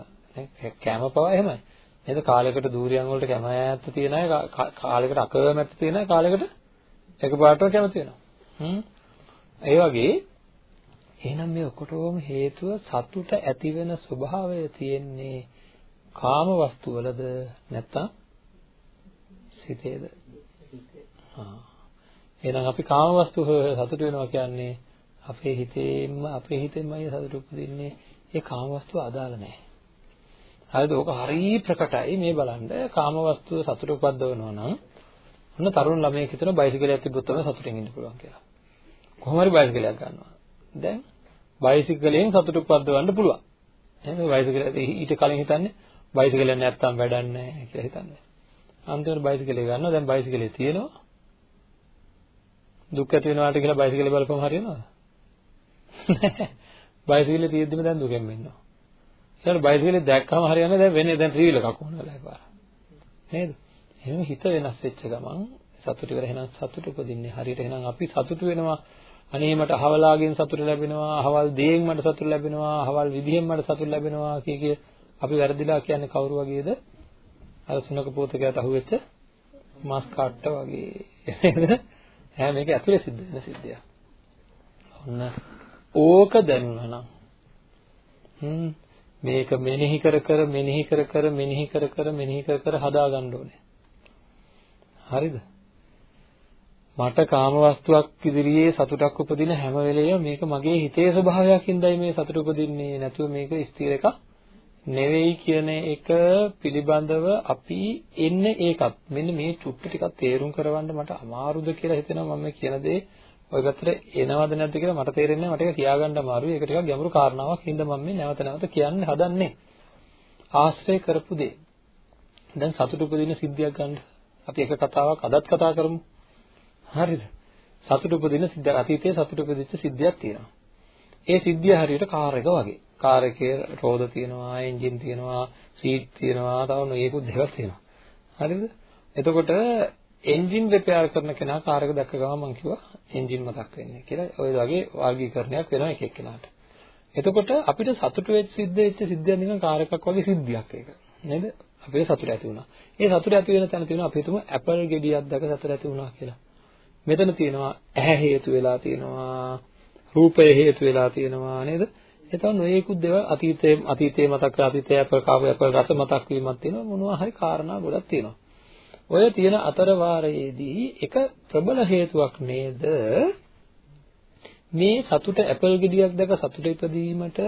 කැම පවා එහෙමයි. නේද? කාලයකට දූරියන් වලට කැමැත්ත තියෙන අය කාලයකට අකමැත්ත තියෙන අය කාලයකට එකපාරටම කැමති වෙනවා. ඒ වගේ එහෙනම් මේ ඔකොටම හේතුව සතුට ඇති වෙන ස්වභාවය තියෙන්නේ කාම වස්තු වලද නැත්නම් සිතේද? එහෙනම් අපි කාම වස්තු සතුට වෙනවා කියන්නේ අපේ හිතේම අපේ හිතෙන්මයි සතුට උපදින්නේ. ඒ කාම වස්තු අදාළ නැහැ. හරිද? ඕක හරිය ප්‍රකටයි මේ බලන්න. කාම වස්තු සතුට උපද්දවනවා නම් ඔන්න තරුණ ළමයෙක් හිතන බයිසිකලයක් තිබ්බොත් තමයි සතුටින් ඉන්න පුළුවන් කියලා. කොහොම හරි බයිසිකලයක් ගන්නවා. දැන් බයිසිකලයෙන් සතුට උපද්දවන්න පුළුවන්. එහෙනම් බයිසිකලය ඊට කලින් හිතන්නේ බයිසිකලයක් නැත්තම් වැඩක් නැහැ කියලා හිතන්නේ. අන්තිමට බයිසිකලේ ගන්නවා. දැන් බයිසිකලේ තියෙනවා. දුක් ඇති වෙනවාට කියලා බයිසිකලේ බලපුවම හරියනවද? [laughs] බයිසිකලේ තියෙද්දිම දැන් දුකෙන් වෙන්නවා. ඊට බයිසිකලේ දැක්කම හරියන්නේ දැන් වෙන්නේ දැන් ත්‍රිවිල කකුණ වෙලා එපාර. නේද? එහෙනම් හිත වෙනස් වෙච්ච ගමන් සතුට ඉවර එහෙනම් සතුට උපදින්නේ හරියට එහෙනම් අපි සතුට වෙනවා අනේ මට අහවලාගෙන් සතුට ලැබෙනවා අහවල් දේෙන් මට සතුට ලැබෙනවා අහවල් විදිහෙන් මට සතුට ලැබෙනවා කිය කිය අපි වැරදිලා කියන්නේ කවුරු වගේද අර සුනක පොතකයට අහුවෙච්ච මස් කට්ට වගේ නේද ඈ මේක ඇතුලේ සිද්ධ වෙන සිද්ධියක්. ඔන්න ඕක දැනුණා නම් මේක මෙනෙහි කර කර මෙනෙහි කර කර මෙනෙහි කර කර මෙනෙහි කර කර හදාගන්න ඕනේ. හරිද? මට කාම වස්තුවක් ඉදිරියේ සතුටක් උපදින හැම වෙලෙම මේක මගේ හිතේ ස්වභාවයකින්දයි මේ සතුට උපදින්නේ. නැතුව මේක ස්ථිර එකක් නෙවෙයි කියන එක පිළිබඳව අපි එන්නේ ඒකත්. මෙන්න මේ චුට්ට ටිකක් තේරුම් කරවන්න මට අමාරුද කියලා හිතෙනවා මම කියන දේ. ඔය පැත්තට එනවද නැද්ද කියලා මට තේරෙන්නේ මට ඒක කියාගන්න අමාරුයි. ඒක ටිකක් ගැඹුරු කාරණාවක්. හින්දා මම මේ නැවත නැවත කියන්න හදන්නේ. ආශ්‍රය කරපු දේ. දැන් සතුට උපදින සිද්ධියක් ගන්න. අපි එක කතාවක් අදත් කතා කරමු. හරිද? සතුට උපදින සිද්ධ අතීතයේ සතුට උපදිච්ච සිද්ධියක් තියෙනවා. ඒ සිද්ධිය හරියට කාර් එක වගේ. කාර් එකේ රෝද තියෙනවා, එන්ජින් තියෙනවා, සීට් තියෙනවා, තව නොයෙකුත් දේවල් තියෙනවා. හරිද? එතකොට එන්ජින් රිපෙයාර් කරන කෙනා කාර් එක දැක්ක ගමන් මම කිව්වා එන්ජින් මතක් වෙන්නේ කියලා. ওই වගේ වර්ගීකරණයක් වෙනවා එක එක්කෙනාට. එතකොට අපිට සතුට වෙච්ච සිද්ධ වෙච්ච සිද්ධියක් නිකන් කාර් එකක් වගේ සිද්ධියක් ඒක. නේද? අපිට සතුට ඇති වුණා. ඒ සතුට ඇති වෙන තැන තියෙනවා අපි හිතමු ඇපල් ගෙඩියක් දැක සතුට ඇති වුණා කියලා. මෙතන තියෙනවා ඇහැ හේතු වෙලා තියෙනවා, රූපය හේතු වෙලා තියෙනවා නේද? එතන නොයෙකුත් දේවල් අතීතයේ අතීතයේ මතක් කර අතීතයේ අපල් කාපු අපල් රස මතක් වීමක් තියෙනවා. මොනවා හරි කාරණා ගොඩක් තියෙනවා. ඔය තියෙන අතර වාරයේදී එක ප්‍රබල හේතුවක් නේද? මේ සතුට ඇපල් ගෙඩියක් දැක සතුට ඉපදීමට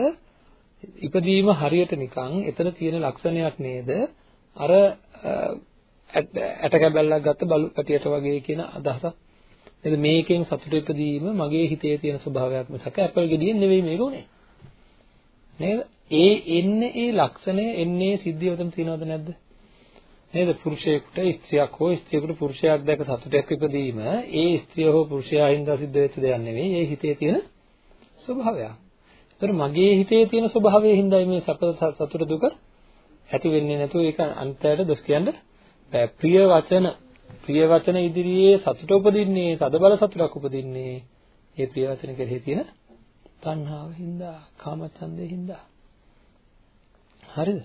ඉපදීම හරියට නිකන් එතන තියෙන ලක්ෂණයක් නේද? අර ඇට කැබැල්ලක් ගත්ත බලු පැටියට වගේ කියන අදහසක්. නේද? මේකෙන් සතුට ඉපදීම මගේ හිතේ තියෙන ස්වභාවයක් මිසක ඇපල් ගෙඩියෙන් නෙවෙයි මේක උනේ. නේද? ඒ එන්නේ ඒ ලක්ෂණය එන්නේ සිද්ධිය උතන තියනවද නැද්ද? නේද? පුරුෂයෙකුට ස්ත්‍රියක් හෝ ස්ත්‍රියකට පුරුෂයෙක් දැක සතුටක් ඉපදීම ඒ ස්ත්‍රිය හෝ පුරුෂයා හින්දා සිද්ධ වෙච්ච දෙයක් නෙවෙයි. ඒ හිතේ තියෙන ස්වභාවයක්. ඒතර මගේ හිතේ තියෙන ස්වභාවයෙන් හින්දායි මේ සැප සතුට දුක ඇති වෙන්නේ නැතුව ඒක අන්තයට දොස් කියන්න බෑ. ප්‍රිය වචන ප්‍රිය වචන ඉදිරියේ සතුට උපදින්නේ, තදබල සතුටක් උපදින්නේ. ඒ ප්‍රිය වචන කෙරෙහි තියෙන තණ්හාව හින්දා, කාමචන්දේ හින්දා. හරිද?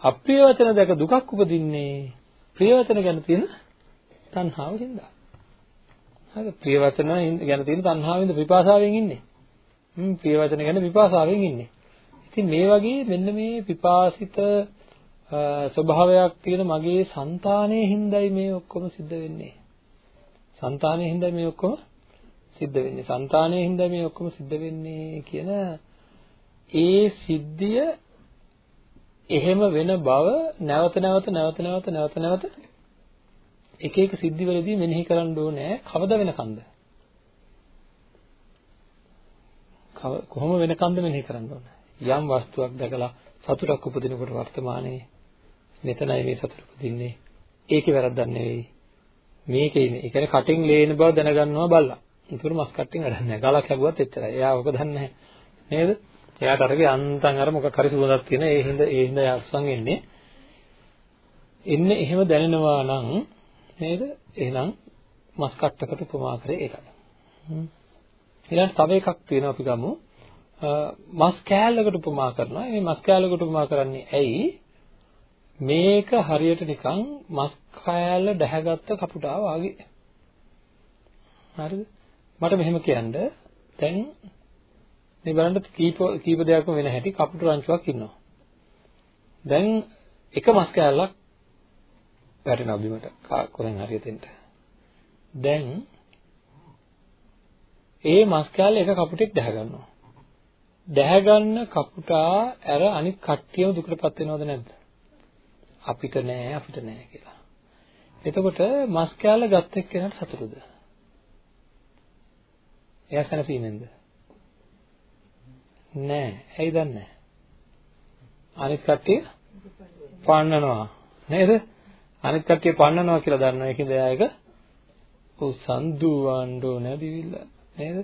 අප්‍රිය වචන දැක දුකක් උපදින්නේ ප්‍රිය වචන ගැන තියෙන තණ්හාව හින්දා. හරිද? ප්‍රිය වචන ගැන තියෙන තණ්හාවෙන්ද පිපාසාවෙන් ඉන්නේ. හ්ම් ප්‍රිය වචන ගැන පිපාසාවෙන් ඉන්නේ. ඉතින් මේ වගේ මෙන්න මේ පිපාසිත ස්වභාවයක් තියෙන මගේ సంతානයේ හින්දායි මේ ඔක්කොම සිද්ධ වෙන්නේ. సంతානයේ හින්දායි මේ ඔක්කොම සිද්ධ වෙන්නේ. సంతානයේ හිඳයි මේ ඔක්කොම සිද්ධ වෙන්නේ කියන ඒ සිද්ධිය එහෙම වෙන බව නැවත නැවත නැවත නැවත නැවත නැවත එක එක සිද්ධිවලදී මෙනෙහි කරන්න ඕනේ කවද වෙනකන්ද? කොහොම වෙනකන්ද මෙනෙහි කරන්න ඕනේ? යම් වස්තුවක් දැකලා සතුටක් උපදිනකොට වර්තමානයේ මෙතනයි මේ සතුට උපදින්නේ. ඒකේ වැරද්දක් නෙවෙයි. මේකේ මේ. ඒ කියන්නේ කටින් ලේන බව දැනගන්නවා බල්ලා. ඒතර මස් කට්ටින් වැඩක් නැහැ. ගලක් හැබුවත් එච්චරයි. එයා ඔක දන්නේ නැහැ. නේද? එයාට අරගේ අන්තං අර මොකක් හරි සුවඳක් තියෙන ඒ හින්දා ඒ හින්දා එයා උසන් එන්නේ. එන්නේ එහෙම දැනෙනවා නම් නේද? එහෙනම් මස් කට්ටකට උපමා කරේ ඒකයි. ඊළඟට තව එකක් තියෙනවා අපි ගමු. මස් කෑල්ලකට උපමා කරනවා. මේ මස් කෑල්ලකට උපමා කරන්නේ ඇයි? මේක හරියට නිකන් මස් කෑල්ල දැහැගත්ත කපුටා වගේ. හරිද? මට මෙහෙම කියන්න දැන් මේ බලන්න කීප කීප දෙයක්ම වෙන හැටි කපුටු රංචුවක් ඉන්නවා. දැන් එක මස් කෑල්ලක් වැටෙනවා බිමට කොහෙන් හරි එතෙන්ට. දැන් ඒ මස් කෑල්ල එක කපුටෙක් දැහ ගන්නවා. දැහ ගන්න කපුටා ඇර අනිත් කට්ටියම දුකටපත් වෙනවද නැද්ද? අපිට නෑ අපිට නෑ කියලා. එතකොට මස් කෑල්ල ගත්ත එක්කෙනාට සතුටුද? එයා සැනසීමෙන්ද? නෑ. ඇයි දන්නේ? අනිත් කට්ටිය පන්නනවා. නේද? අනිත් කට්ටිය පන්නනවා කියලා දන්නවා. ඒකෙන්ද එයා ඒක උසන් දුවන්න ඕන දිවිල්ල. නේද?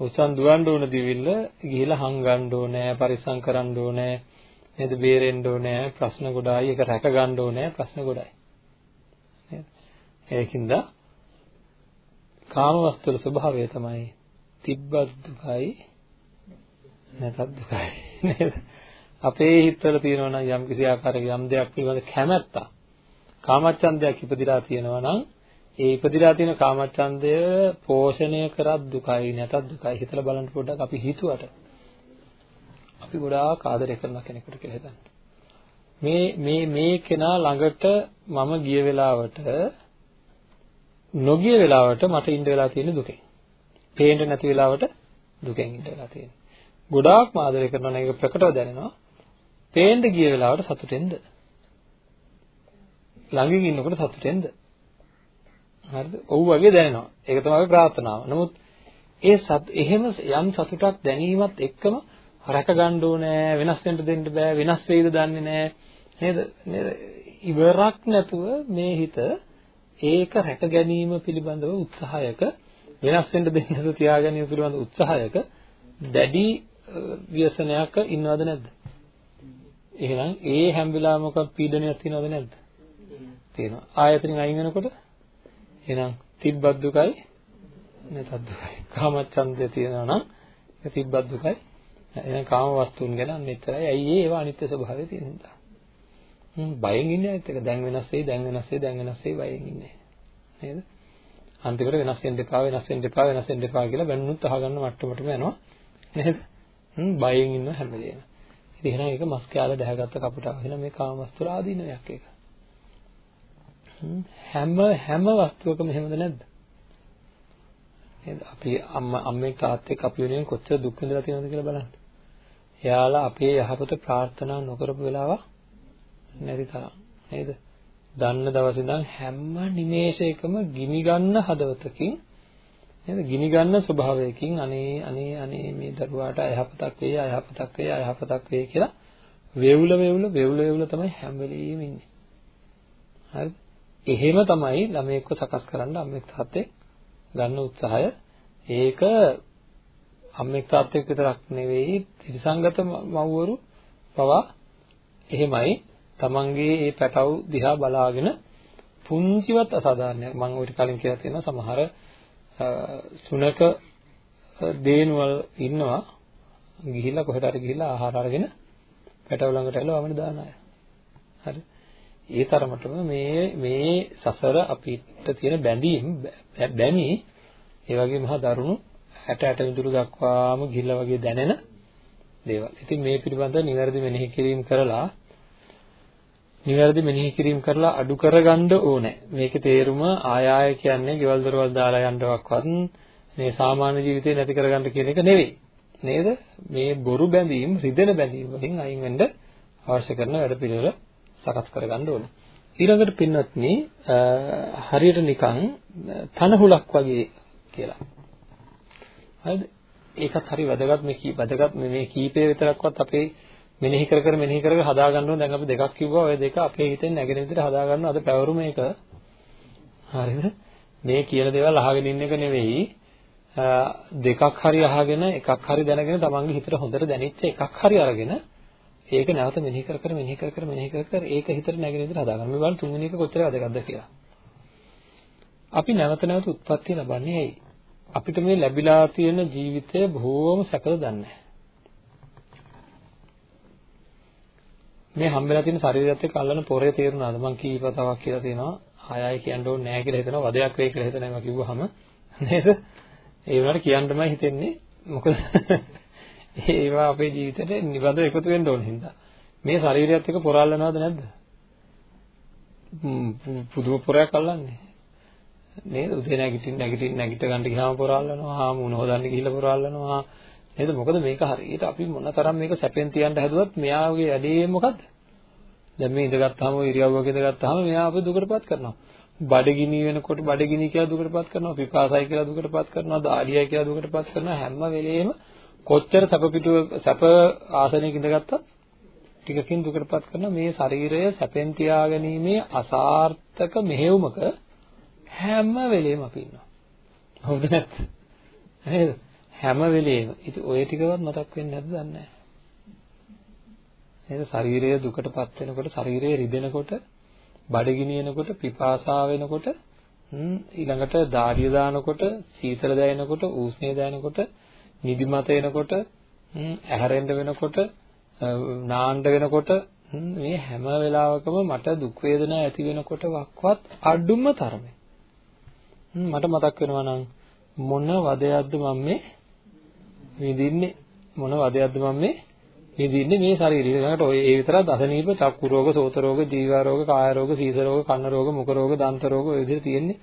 උසන් දුවන්න ඕන දිවිල්ල ගිහිලා හංගන්න ඕනේ, පරිස්සම් කරන්න ඕනේ. නේද? බේරෙන්න ඕනේ. ප්‍රශ්න ගොඩායි. ඒක රැක ගන්න ඕනේ. ප්‍රශ්න ගොඩායි. නේද? ඒකින්ද කාම වස්තුවල ස්වභාවය තමයි තිබ්බත් දුකයි නැතත් දුකයි නේද? අපේ හිතවල තියෙනවා නම් යම් කිසි ආකාරයක යම් දෙයක් පිළිබඳ කැමැත්ත කාමච්ඡන්දයක් ඉපදිලා තියෙනවා නම් ඒ ඉපදිලා තියෙන කාමච්ඡන්දය පෝෂණය කරත් දුකයි නැතත් දුකයි හිතලා බලන්න පොඩ්ඩක් අපි හිතුවට අපි ගොඩාක් ආදරය කරන කෙනෙකුට කියලා හිතන්න. මේ මේ මේ කෙනා ළඟට මම ගිය වෙලාවට නොගිය වෙලාවට මට ඉන්න වෙලා තියෙන දුකෙන්. පේන්න නැති වෙලාවට දුකෙන් ඉන්න වෙලා තියෙනවා. ගොඩාක් ආදරය කරනවා නම් ඒක ප්‍රකටව දැනෙනවා. පේන්න ගිය වෙලාවට සතුටෙන්ද? ළඟින් ඉන්නකොට සතුටෙන්ද? හරිද? ඔව් වගේ දැනෙනවා. ඒක තමයි ප්‍රාර්ථනාව. නමුත් ඒ සත් එහෙම යම් සතුටක් දැනීමත් එක්කම රැක ගන්න ඕනේ වෙනස් වෙන්න දෙන්න බෑ වෙනස් වෙයිද දන්නේ නෑ නේද නේද ඉවරක් නැතුව මේ හිත ඒක රැක ගැනීම පිළිබඳව උත්සාහයක වෙනස් වෙන්න දෙන්න නැතුව තියා ගැනීම පිළිබඳ උත්සාහයක දැඩි ව්‍යසනයක ඉන්නවද නැද්ද එහෙනම් ඒ හැම වෙලාවෙම මොකක් පීඩනයක් තියෙනවද නැද්ද තියෙනවා ආයතනින් අයින් වෙනකොට එහෙනම් තිබ්බත් දුකයි නැතත් දුකයි කාමච්ඡන්දය තියෙනවා නම් ඒ තිබ්බත් දුකයි එහෙනම් කාම වස්තුන් ගැන මෙච්චරයි. ඇයි ඒ ඒවා අනිත්‍ය ස්වභාවය තියෙන නිසා. හ්ම් බයෙන් ඉන්නේ අනිත් එක. දැන් වෙනස් වෙයි, දැන් වෙනස් වෙයි, දැන් වෙනස් වෙයි බයෙන් ඉන්නේ. නේද? අන්තිමට වෙනස් වෙන්න එපා, වෙනස් වෙන්න එපා, වෙනස් වෙන්න එපා කියලා බැන්නුත් අහගන්න මට්ටමටම යනවා. නේද? හ්ම් බයෙන් ඉන්න හැම වෙලේම. ඉතින් එහෙනම් ඒක මස් කෑල්ල දැහැගත්ත කපුටා. එහෙනම් මේ කාම වස්තු ආදීනයක් ඒක. හැම හැම වස්තුවකම එහෙමද නැද්ද? නේද? අපි අම්මා අම්මේ තාත්තෙක් අපි වෙනුවෙන් කොච්චර දුක් විඳලා තියෙනවද කියලා බලන්න. එයාලා අපේ යහපත ප්‍රාර්ථනා නොකරපු වෙලාවක් නැති තරම් නේද? දන්න දවස් ඉඳන් හැම නිමේෂයකම ගිනි ගන්න හදවතකින් නේද? ගිනි ගන්න ස්වභාවයකින් අනේ අනේ අනේ මේ දරුවාට අයහපතක් වෙයි අයහපතක් වෙයි අයහපතක් වෙයි කියලා වේවුල වේවුල වේවුල වේවුල තමයි හැම වෙලෙම ඉන්නේ. හරිද? එහෙම තමයි ළමයෙක්ව සකස් කරන්න අම්මෙක් තාත්තෙක් ගන්න උත්සාහය. ඒක අම්මෙක් තාත්තෙක් විතරක් නෙවෙයි ත්‍රිසංගත මව්වරු පවා එහෙමයි තමන්ගේ ඒ පැටව දිහා බලාගෙන පුංචිවත් අසාධාරණයක් මම ඔය කලින් කියලා තියෙනවා සමහර සුනක දේනුවල් ඉන්නවා ගිහිල්ලා කොහෙට හරි ගිහිල්ලා ආහාර අරගෙන පැටව ළඟට ඇවිල්ලා වමන දාන අය හරි. ඒ තරමටම මේ මේ සසර අපිට තියෙන බැඳීම් බැමි ඒ වගේ මහා දරුණු 60 60 විදුරු දක්වාම ගිහිල්ලා වගේ දැනෙන දේවල්. ඉතින් මේ පිළිබඳව නිවැරදි මෙනෙහි කිරීම කරලා නිවැරදි මෙනෙහි කිරීම කරලා අඩු කරගන්න ඕනේ. මේකේ තේරුම ආය ආය කියන්නේ ගෙවල් දොරවල් දාලා යන්නවක්වත් මේ සාමාන්‍ය ජීවිතේ නැති කරගන්න කියන එක නෙවෙයි. නේද? මේ බොරු බැඳීම්, රිදෙන බැඳීම් වලින් අයින් වෙන්න අවශ්‍ය කරන වැඩ පිළිවෙල සකස් කරගන්න ඕනේ. ඊළඟට පින්වත්නි හරියට නිකන් තනහුලක් වගේ කියලා. හරිද? ඒකත් හරි වැදගත් මේ කී වැදගත් මේ කීපේ විතරක්වත් අපේ මෙනෙහි කර කර මෙනෙහි කර කර හදා ගන්න ඕන. දැන් අපි දෙකක් කිව්වා. ඔය දෙක අපේ හිතෙන් නැගෙන විදිහට හදා ගන්න අද පැවරුම එක හරිද? මේ කියන දේවල් අහගෙන ඉන්න එක නෙවෙයි. දෙකක් හරි අහගෙන එකක් හරි දැනගෙන තමන්ගේ හිතට හොඳට දැනෙච්ච එකක් හරි අරගෙන ඒක නැවත මෙනෙහි කර කර මෙනෙහි කර කර මෙනෙහි කර කර ඒක හිතට නැගෙන විදිහට හදා ගන්න. මේ බලන්න තුන්වෙනි එක කොච්චර වැදගත්ද කියලා. අපි නැවත නැවත උත්පත්ති ලබන්නේ ඇයි? අපිට මේ ලැබිලා තියෙන ජීවිතය බොහෝම සැපද දන්නේ මේ හම්බෙලා තියෙන ශරීරයත් එක්ක අල්ලන පොරේ තේරුණාද? මං කීපතාවක් කියලා තියෙනවා. ආය ආය කියන්න ඕනේ නැහැ කියලා හිතනවා. වදයක් වෙයි කියලා හිතනවා කිව්වහම. නේද? ඒ වුණාට කියන්නමයි හිතෙන්නේ. මොකද [laughs] ඒවා අපේ ජීවිතේට නිබඳව එකතු වෙන්න ඕන හින්දා. මේ ශරීරයත් එක්ක පොරාලනවද නැද්ද? පුදුම පොරයක් අල්ලන්නේ. නේද? උදේ නැගිටින්න නැගිටින්න නැගිට ගන්න ගියාම පොරාලනවා මුණ හොදන්න ගිහිල්ලා පොරාලනවා නේද මොකද මේක හරියට අපි මොනතරම් මේක සැපෙන් තියන්න හැදුවත් මෙයාගේ වැඩේ මොකද්ද දැන් මේ ඉඳගත්තාම ඉරියව්වක ඉඳගත්තාම මෙයා අපේ දුකටපත් කරනවා බඩගිනි වෙනකොට බඩගිනි කියලා දුකටපත් කරනවා පිපාසයි කියලා දුකටපත් කරනවා දාඩියයි කියලා දුකටපත් කරනවා හැම වෙලෙම කොච්චර සැප පිටුව සැප ආසනයක ඉඳගත්තත් ටිකකින් දුකටපත් කරන මේ ශරීරය සැපෙන් තියාගැනීමේ අසාර්ථක මෙහෙයුමක හැම වෙලෙම අපි ඉන්නවා. හවුද නැත්ද? නේද? හැම වෙලෙම. ඉතින් ඔය ටිකවත් මතක් වෙන්නේ නැද්ද දන්නේ නැහැ. නේද? ශරීරය දුකටපත් වෙනකොට, ශරීරය රිදෙනකොට, බඩගිනි වෙනකොට, පිපාසා වෙනකොට, ඊළඟට දාඩිය දානකොට, සීතල දැනෙනකොට, උෂ්ණය දැනෙනකොට, නිදිමත එනකොට, ඇහැරෙන්න වෙනකොට, නාන්න වෙනකොට මේ හැම වෙලාවකම මට දුක් වේදනා ඇති වෙනකොට වක්වත් අඩුම තරමේ මට මතක් වෙනවා නම් මොන වදයක්ද මම මේ විඳින්නේ මොන වදයක්ද මම මේ විඳින්නේ මේ ශරීරය. ඊළඟට ඔය ඒ විතරක් දසනීප චක්කු රෝග, සෝත රෝග, ජීව රෝග, කාය රෝග, සීස රෝග, කන්න රෝග, මුඛ රෝග, දන්ත රෝග ඔය විදිහට තියෙන්නේ.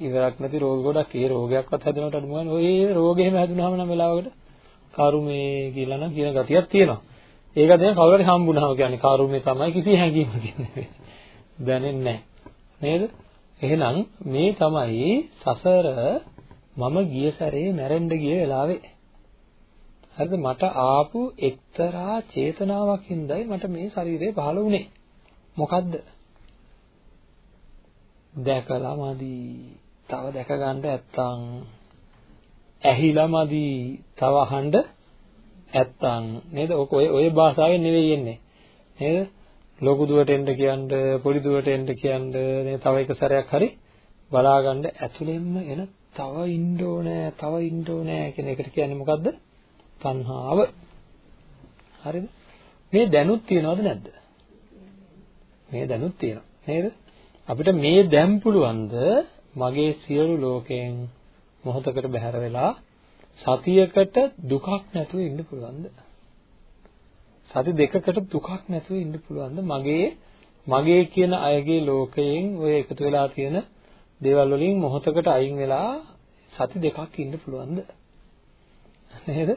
ඉවරක් නැති රෝග ගොඩක් ඒ රෝගයක්වත් හැදෙනවට අඩු ගන්න ඔය රෝගෙ එහෙම හැදුනහම නම් වෙලාවකට කරුමේ කියලා නම් කියන ගතියක් තියෙනවා. ඒක දැන් කවුරු හරි හම්බුනහම කියන්නේ කරුමේ තමයි කිසි හැඟීමකින් නෙවෙයි. දැනෙන්නේ නැහැ. නේද? එහෙනම් මේ තමයි සසර මම ගිය සැරේ මැරෙන්න ගිය වෙලාවේ. හරිද මට ආපු එක්තරා චේතනාවක් හින්දායි මට මේ ශරීරය පහළ වුණේ. මොකද්ද? දැකලා මදි. තව දැක ගන්න නැත්තම් ඇහිලා මදි. තව අහන්න නැත්තම් නේද? ඔය ඔය භාෂාවෙන් නෙවෙයි එන්නේ. නේද? ලොකු දුවට එන්න කියන්න පොඩි දුවට එන්න කියන්න නේ තව එක සැරයක් හරි බලාගන්න ඇතුළෙන්ම එන තව ඉන්න ඕනේ තව ඉන්න ඕනේ කියන එකට කියන්නේ මොකද්ද? තණ්හාව. හරිද? මේ දැනුත් තියනවද නැද්ද? මේ දැනුත් තියෙනවා. නේද? අපිට මේ දැන් පුළුවන්ද මගේ සියලු ලෝකයෙන් මොහොතකට බැහැර වෙලා සතියකට දුකක් නැතුව ඉන්න පුළුවන්ද? සති දෙකකට දුකක් නැතුව ඉන්න පුළුවන්ද? මගේ මගේ කියන අයගේ ලෝකයෙන් ඔය එකතු වෙලා තියෙන දේවල් වලින් මොහොතකට අයින් වෙලා සති දෙකක් ඉන්න පුළුවන්ද? නේද?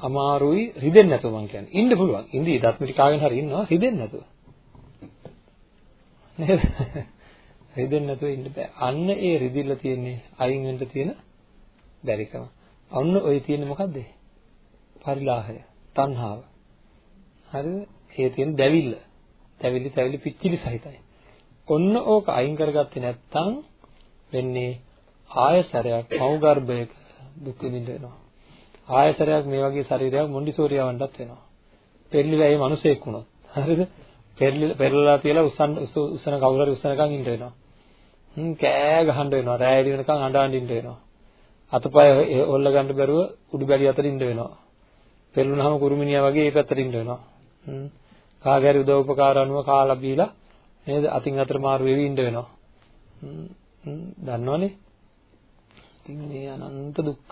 අමාරුයි රිදෙන්නේ නැතුව මං කියන්නේ. ඉන්න පුළුවන්. ඉන්දී දත් මිටි කාගෙන හරි ඉන්නවා. රිදෙන්නේ නැතුව. නේද? රිදෙන්නේ නැතුව ඉන්න බෑ. අන්න ඒ රිදිල්ල තියෙන්නේ අයින් වෙන්න තියෙන බැරිකම. අන්න ඔය තියෙන්නේ මොකද්ද? පරිලාහය තණ්හාව. හරිද? ඒ තියෙන දැවිල්ල. දැවිලි තැවිලි පිච්චිලි සහිතයි. ඔන්න ඕක අයින් කරගත්තේ නැත්නම් වෙන්නේ ආයසරයක් මව් ගර්භයක දුක් විඳින්න වෙනවා. ආයසරයක් මේ වගේ ශරීරයක් මොන්ඩිසෝරියවන්ටත් වෙනවා. පෙරලිලා ඒ මිනිසෙක් වුණොත්. හරිද? පෙරලලා තියලා උස්සන උස්සන කවුරු හරි උස්සනකම් ඉන්න වෙනවා. හ්ම් කෑ ගහන්න වෙනවා. රෑ එළි වෙනකම් අඬ අඬ ඉන්න වෙනවා. අතපය හොල්ල ගන්න බැරුව උඩු බැලි අතරින් ඉන්න වෙනවා. පෙරළුනහම කුරුමිනියා වගේ ඒ පැත්තට ඉන්න වෙනවා. කාගේ හරි උදව් උපකාර අනුව කාලා බීලා නේද? අතින් අතට මාරු වෙවි ඉන්න වෙනවා. දන්නවනේ? ඉතින් මේ අනන්ත දුක්.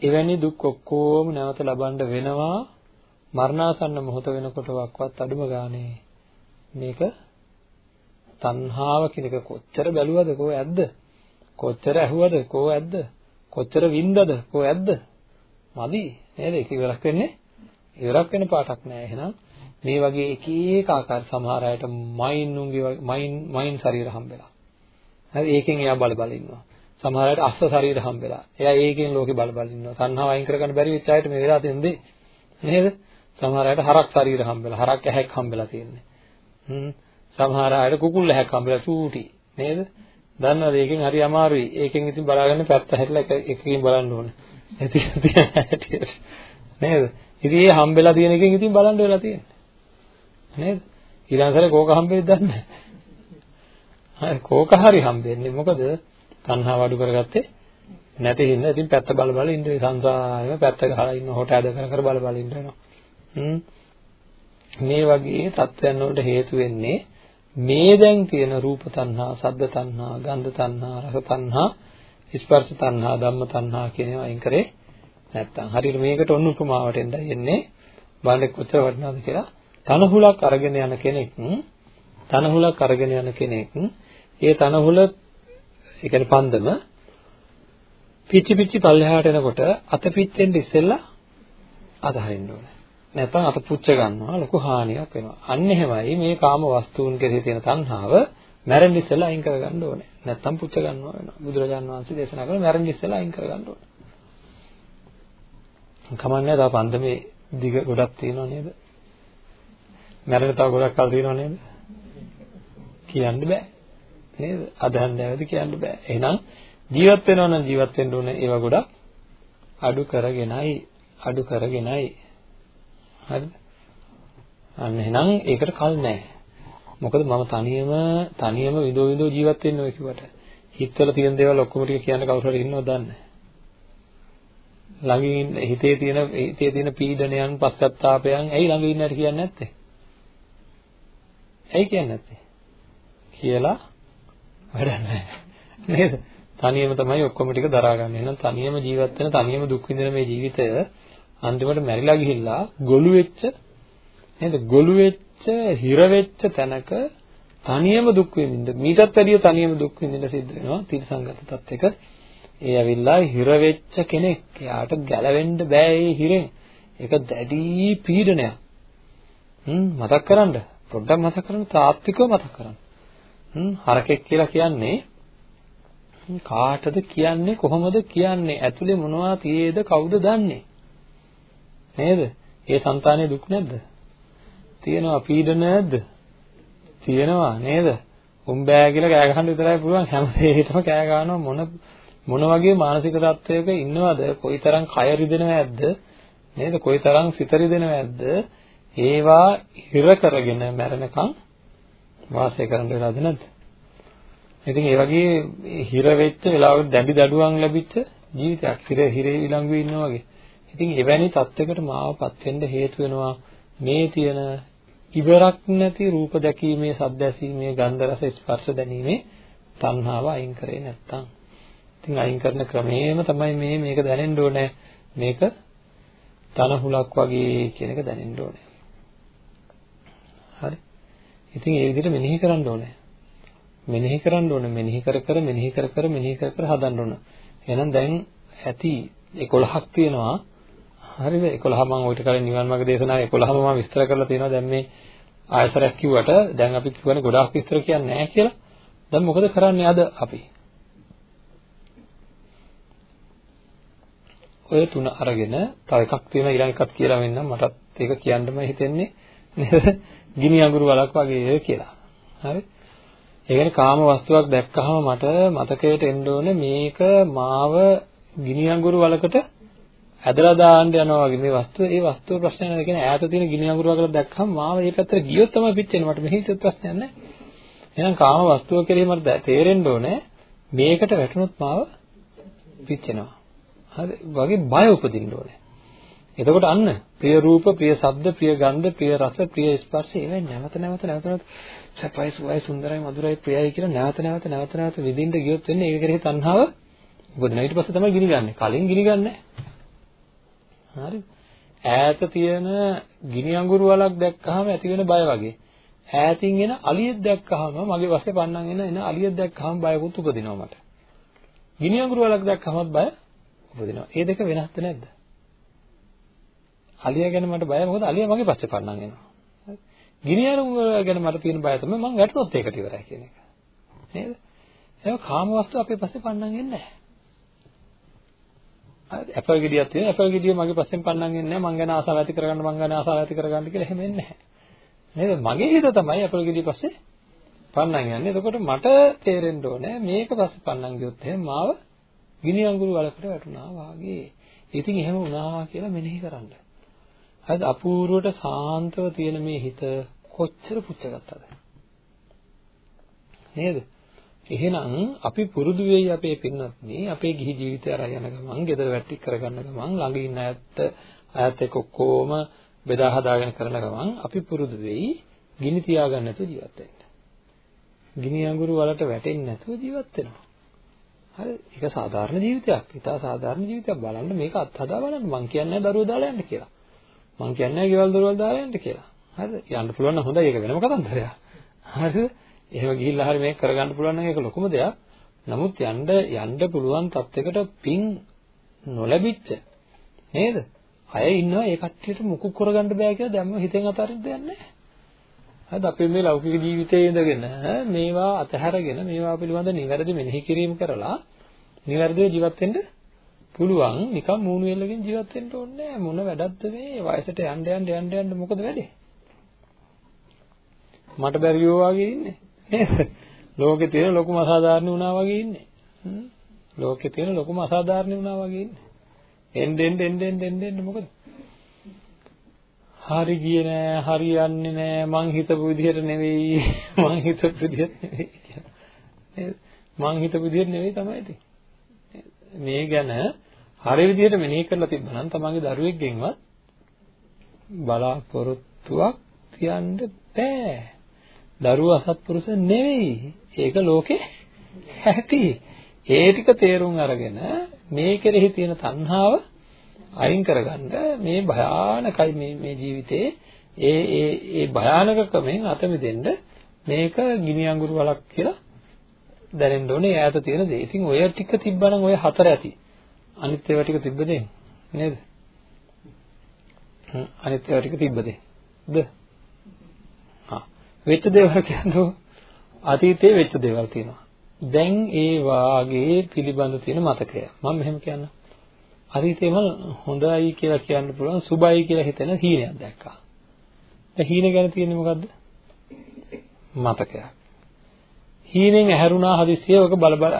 එවැනි දුක් ඔක්කොම නැවත ලබන්න වෙනවා. මරණාසන්න මොහොත වෙනකොටවත් අඩුම ගානේ මේක තණ්හාව කියන එක කොච්චර බැලුවද කෝ ඇද්ද? කොච්චර ඇහුවද කෝ ඇද්ද? කොච්චර වින්දද කෝ ඇද්ද? මදි නේද? ඒක ඉවරක් වෙන්නේ. ඉවරක් වෙන පාටක් නෑ. එහෙනම් මේ වගේ එක එක ආකාර සමහර අයට මයින් උන්ගේ මයින් මයින් ශරීර හම්බෙලා. හරි ඒකෙන් එයා බල බල ඉන්නවා. සමහර අයට අස්ස ශරීර හම්බෙලා. එයා ඒකෙන් ලෝකේ බල බල ඉන්නවා. තණ්හාව අයින් කරගන්න බැරි වෙච්ච අයට මේ වෙලාව තියෙන දේ නේද? සමහර අයට හරක් ශරීර හම්බෙලා හරක් ඇහැක් හම්බෙලා තියෙන්නේ. හ්ම්. සමහර අයට කුකුල් ඇහැක් හම්බෙලා චූටි. නේද? දන්නවද? ඒකෙන් හරි අමාරුයි. ඒකෙන් ඉතින් බලාගන්න පැත්ත හැරිලා එක එකකින් බලන්න ඕනේ. ඇති නේද? ඉතින් ඒ හම්බෙලා තියෙන එකෙන් ඉතින් බලන්න වෙලා තියෙන්නේ. නේද? ඊළඟට කෝක හම්බෙයිද දන්නේ නැහැ. කෝක හරි හම්බෙන්නේ. මොකද තණ්හාව අඩු කරගත්තේ නැති හින්දා. ඉතින් පැත්ත බල බල ඉන්න සංසාරේම පැත්ත ගහලා ඉන්න හොට ඇද කර කර බල බල ඉන්න වෙනවා මේ වගේ තත්ත්වයන් වලට හේතු වෙන්නේ මේ දැන් තියෙන රූප තණ්හා, සද්ද තණ්හා, ගන්ධ තණ්හා, රස තණ්හා, ස්පර්ශ තණ්හා, ධම්ම තණ්හා කියන ඒවා අයින් කරේ නැත්තම්. හරියට මේකට ඔන්න උපමාවට එන්නයි එන්නේ. බලන්න කොච්චර වටිනවද කියලා. තනහුලක් අරගෙන යන කෙනෙක් තනහුලක් අරගෙන යන කෙනෙක් ඒ තනහුල ඒ කියන්නේ පන්දම පිච්චි පිච්චි පල්ලෙහාට එනකොට අත පිච්චෙන්න ඉස්සෙල්ලා අතහරින්න ඕනේ නැත්නම් අත පුච්ච ගන්නවා ලොකු හානියක් වෙනවා. අන්න එහෙමයි මේ කාම වස්තුන් කෙරෙහි තියෙන තණ්හාව මැරෙන්න ඉස්සෙල්ලා අයින් කරගන්න ඕනේ. නැත්නම් පුච්ච ගන්නවා වෙනවා. බුදුරජාණන් වහන්සේ දේශනා කළා මැරෙන්න ඉස්සෙල්ලා අයින් කරගන්න ඕනේ. කමන්නේ තව පන්දමේ දිග ගොඩක් තියෙනව නේද? මැරෙන්න තව ගොඩක් කල් තියෙනව නේද? කියන්න බෑ. නේද? අදහන් නැවද කියන්න බෑ. එහෙනම් ජීවත් වෙනවා නම් ජීවත් වෙන්න ඕනේ ඒවා ගොඩක් අඩු කරගෙනයි අඩු කරගෙනයි හරිද? අන්න එහෙනම් ඒකට කල් නැහැ. මොකද මම තනියම තනියම විදෝ විදෝ ජීවත් වෙන්න ඕන කිව්වට හිතවල තියෙන දේවල් ඔක්කොම ටික කියන්න කවුරු හරි ඉන්නවද දන්නේ ළඟින් හිතේ තියෙන හිතේ තියෙන පීඩනයන් පශ්චත්තාපයන් ඇයි ළඟ ඉන්නට කියන්නේ නැත්තේ? ඇයි කියන්නේ නැත්තේ? කියලා වැඩක් නැහැ. නේද? තනියම තමයි ඔක්කොම ටික දරාගන්නේ. එහෙනම් තනියම ජීවත් වෙන තනියම දුක් විඳින මේ ජීවිතය අන්තිමට මැරිලා ගිහිල්ලා ගොළු වෙච්ච නේද? ගොළු වෙච්ච හිර වෙච්ච තැනක තනියම දුක් විඳින්න මීටත් වැඩිය තනියම දුක් විඳින්න සිද්ධ වෙනවා තිරසංගත තත්ත්වයක. ඒ ඇවිල්ලා හිර වෙච්ච කෙනෙක් එයාට ගැලවෙන්න බෑ ඒ හිරෙන්. ඒක දැඩි පීඩනයක්. හ්ම් මතක් කරන්න. පොඩ්ඩක් මතක් කරන්න. තාත්විකව මතක් කරන්න. හ්ම් හරකෙක් කියලා කියන්නේ කාටද කියන්නේ කොහොමද කියන්නේ ඇතුලේ මොනවද තියේද කවුද දන්නේ නේද? ඒ సంతානයේ දුක් නැද්ද? තියෙනවා පීඩන නැද්ද? තියෙනවා නේද? උන් බෑ කියලා කෑ ගහන්න විතරයි පුළුවන් හැම දෙයකටම කෑ ගන්නවා මොන මොන වගේ මානසික තත්වයක ඉන්නවද? කොයිතරම් කය රිදෙනවද? නේද? කොයිතරම් සිත රිදෙනවද? ඒවා හිර කරගෙන මැරෙනකන් වාසය කරන්න වෙලාද නැද්ද? ඉතින් ඒ වගේ හිර වෙච්ච වෙලාවට දැඩි දඩුවම් ලැබිච්ච ජීවිතයක් හිර හිරේ විලංගුවේ ඉන්නා වගේ. ඉතින් එවැනි තත්යකට මාවපත් වෙන්න හේතු වෙනවා මේ තියෙන ඉවරක් නැති රූප දැකීමේ, ශබ්ද ඇසීමේ, ගන්ධ රස ස්පර්ශ දැනීමේ තණ්හාව අයින් කරේ නැත්තම්. ඉතින් අයින් කරන ක්‍රමයේම තමයි මේ මේක දැනෙන්න ඕනේ. මේක තනහුලක් වගේ කියන එක දැනෙන්න ඕනේ. හරි. ඉතින් ඒ විදිහට මෙනෙහි කරන්න ඕනේ. මෙනෙහි කරන්න ඕනේ. මෙනෙහි කර කර මෙනෙහි කර කර මෙනෙහි කර කර හදන්න ඕන. එහෙනම් දැන් ඇති 11ක් තියෙනවා. හරිද? 11 මම ඔයිට කලින් නිවන් මාර්ග දේශනාවේ 11ම මම විස්තර කරලා තියෙනවා. දැන් මේ ආයතරයක් කිව්වට දැන් අපි කියවනේ ගොඩාක් විස්තර කියන්නේ නැහැ කියලා. දැන් මොකද කරන්නේ අද අපි? ඔය තුන අරගෙන තව එකක් තියෙනවා ඊළඟ එකක් කියලා වෙන්නම්. මටත් ඒක කියන්නම හිතෙන්නේ. නේද [laughs] ගිනි අඟුරු වලක් වගේ කියලා. හරි? ඒ කියන්නේ කාම වස්තුවක් දැක්කහම මට මතකයට එන්න ඕනේ මේක මාව ගිනි අඟුරු වලකට ඇදලා දාන්න යනවා වගේ. මේ වස්තුව ඒ වස්තුව ප්‍රශ්නයක් නෑ. කියන්නේ ඈත තියෙන ගිනි අඟුරු වගේ දැක්කම මාව මේ පැත්තට ගියොත් තමයි පිච්චෙන්නේ. මට මෙහි තියෙන ප්‍රශ්නයක් නෑ. එහෙනම් කාම වස්තුව කෙරෙහි මට තේරෙන්න ඕනේ මේකට වැටුනොත් මාව පිච්චෙනවා. හරි? වගේ බය උපදින්න ඕනේ. එතකොට අන්න ප්‍රිය රූප, ප්‍රිය ශබ්ද, ප්‍රිය ගන්ධ, ප්‍රිය රස, ප්‍රිය ස්පර්ශ ඒවා නැවත නැවත නැවත නැවත සපයි සුවයි සුන්දරයි මధుරයි ප්‍රියයි කියලා නැවත නැවත නැවත නැවත විඳින්න ගියොත් වෙන්නේ ඒක කෙරෙහි තණ්හාව උපදිනවා. ඊට පස්සේ තමයි ගිනි ගන්න. කලින් ගිනි ගන්නෑ. හරි. ඈත තියෙන ගිනි අඟුරු වලක් දැක්කහම ඇති වෙන බය වගේ. ඈතින් එන අලියෙක් දැක්කහම මගේ වශයෙන් පන්නන් එන එන අලියෙක් දැක්කහම බයකුත් උපදිනවා මට. ගිනි අඟුරු වලක් දැක්කමත් බය උපදිනවා. ඒ දෙක වෙනස්ද නැද්ද? අලියා ගැන මට බයයි මොකද අලියා මගේ පස්සේ පන්නන් එනවා. ගිනි අඟුරු ගැන මට තියෙන බය තමයි මං වැටුනොත් ඒකට ඉවරයි කියන එක. නේද? ඒක කාම වස්තු අපේ පස්සේ පන්නන් එන්නේ නැහැ. ඇපල් ගෙඩියක් තියෙනවා ඇපල් ගෙඩිය මගේ පස්සෙන් පන්නන් එන්නේ නැහැ මං ගැන ආසාව ඇති කරගන්න මං ගැන ආසාව ඇති කරගන්න කියලා එහෙම එන්නේ නැහැ නේද මගේ හිත තමයි ඇපල් ගෙඩිය පස්සේ පන්නන් යන්නේ එතකොට මට තේරෙන්න ඕනේ මේක පස්සේ පන්නන් ගියොත් එහෙනම් මාව ගිනි අඟුරු වලකට වැටුණා වාගේ ඉතින් එහෙම වුණා කියලා මෙනෙහි කරන්න හරිද අපූර්වට සාන්තව තියෙන මේ හිත කොච්චර පුච්චගත්තද නේද එහෙනම් අපි පුරුදු වෙයි අපේ පින්වත්නි අපේ ගිහි ජීවිතය අරගෙන යන ගමන් ගෙදර වැටි කරගන්න ගමන් ළඟ ඉන්න අයත් අයත් එක්ක ඔක්කොම බෙදා හදාගෙන කරන ගමන් අපි පුරුදු වෙයි ගිනි තියාගන්න නැතුව ජීවත් වෙන්න. ගිනි අඟුරු වලට වැටෙන්නේ නැතුව ජීවත් වෙනවා. හරි ඒක සාධාරණ ජීවිතයක්. ඉතා සාධාරණ ජීවිතයක් බලන්න මේක අත්හදා බලන්න. මං කියන්නේ දරුවෝ දාලා යන්න කියලා. මං කියන්නේ ගෙවල් දොරවල් දාලා යන්න කියලා. හරිද? යන්න පුළුවන් නම් හොඳයි ඒක වෙනම කතන්දරයක්. හරිද? එහෙම ගිහිල්ලා හරි මේක කරගන්න පුළුවන් නම් ඒක ලොකුම දෙයක්. නමුත් යන්න යන්න පුළුවන් තත්යකට පින් නොලැබිච්ච නේද? අය ඉන්නවා ඒ කට්ටියට මුකුත් කරගන්න බෑ කියලා දැම්ම හිතෙන් අතාරින්න දෙයක් නැහැ. හරිද? අපි මේ ලෞකික ජීවිතයේ ඉඳගෙන මේවා අතහැරගෙන මේවා පිළිබඳ නිවැරදි මෙනෙහි කිරීම කරලා නිවැරදිව ජීවත් වෙන්න පුළුවන් නිකන් මූණු වෙල්ලකින් ජීවත් වෙන්න ඕනේ මොන වැඩක්ද මේ වයසට යන්න යන්න යන්න යන්න මොකද වෙන්නේ මට බැරියෝ වගේ ඉන්නේ නේද? ලෝකේ තියෙන ලොකුම අසාධාරණ වුණා වගේ ඉන්නේ. ලෝකේ තියෙන ලොකුම අසාධාරණ වුණා වගේ ඉන්නේ. එන්න එන්න එන්න එන්න එන්න එන්න මොකද? හරි ගියේ නෑ, හරියන්නේ නෑ, මං හිතපු විදිහට නෙවෙයි, [laughs] මං හිතපු විදිහට නෙවෙයි නේද? මං හිතපු විදිහට නෙවෙයි තමයි ඉතින්. මේ ගැන හරි විදිහට මෙනෙහි කරලා තිබ්බනම් තමන්ගේ දරුවෙක්ගෙන්වත් බලාපොරොත්තුවක් තියන්න බෑ. දරුවා අසත්පුරුෂ නෙවෙයි. ඒක ලෝකේ ඇති. ඒ ටික තේරුම් අරගෙන මේ කෙරෙහි තියෙන තණ්හාව අයින් කරගන්න මේ භයානකයි මේ මේ ජීවිතේ ඒ ඒ ඒ භයානකකමෙන් අත මිදෙන්න මේක ගිනි අඟුරු වලක් කියලා දැනෙන්න ඕනේ ඈත තියෙන දේ. ඉතින් ඔය ටික තිබ්බනම් ඔය හතර ඇති. අනිත් ඒවා ටික තිබ්බද නේද? අනිත් ඒවා ටික තිබ්බද? ද? වෙච්ච දේවල් කියන්නේ අතීතයේ වෙච්ච දේවල් තියෙනවා. දැන් ඒ වාගේ පිළිබඳ තියෙන මතකය. මම මෙහෙම කියන්නම්. අතීතේ මම හොඳයි කියලා කියන්න පුළුවන් සුබයි කියලා හිතෙන හීනයක් දැක්කා. ඒ හීන ගැන තියෙන්නේ මොකද්ද? මතකයක්. හීනෙන් ඇහැරුණා හදිස්සිය ඔක බල බල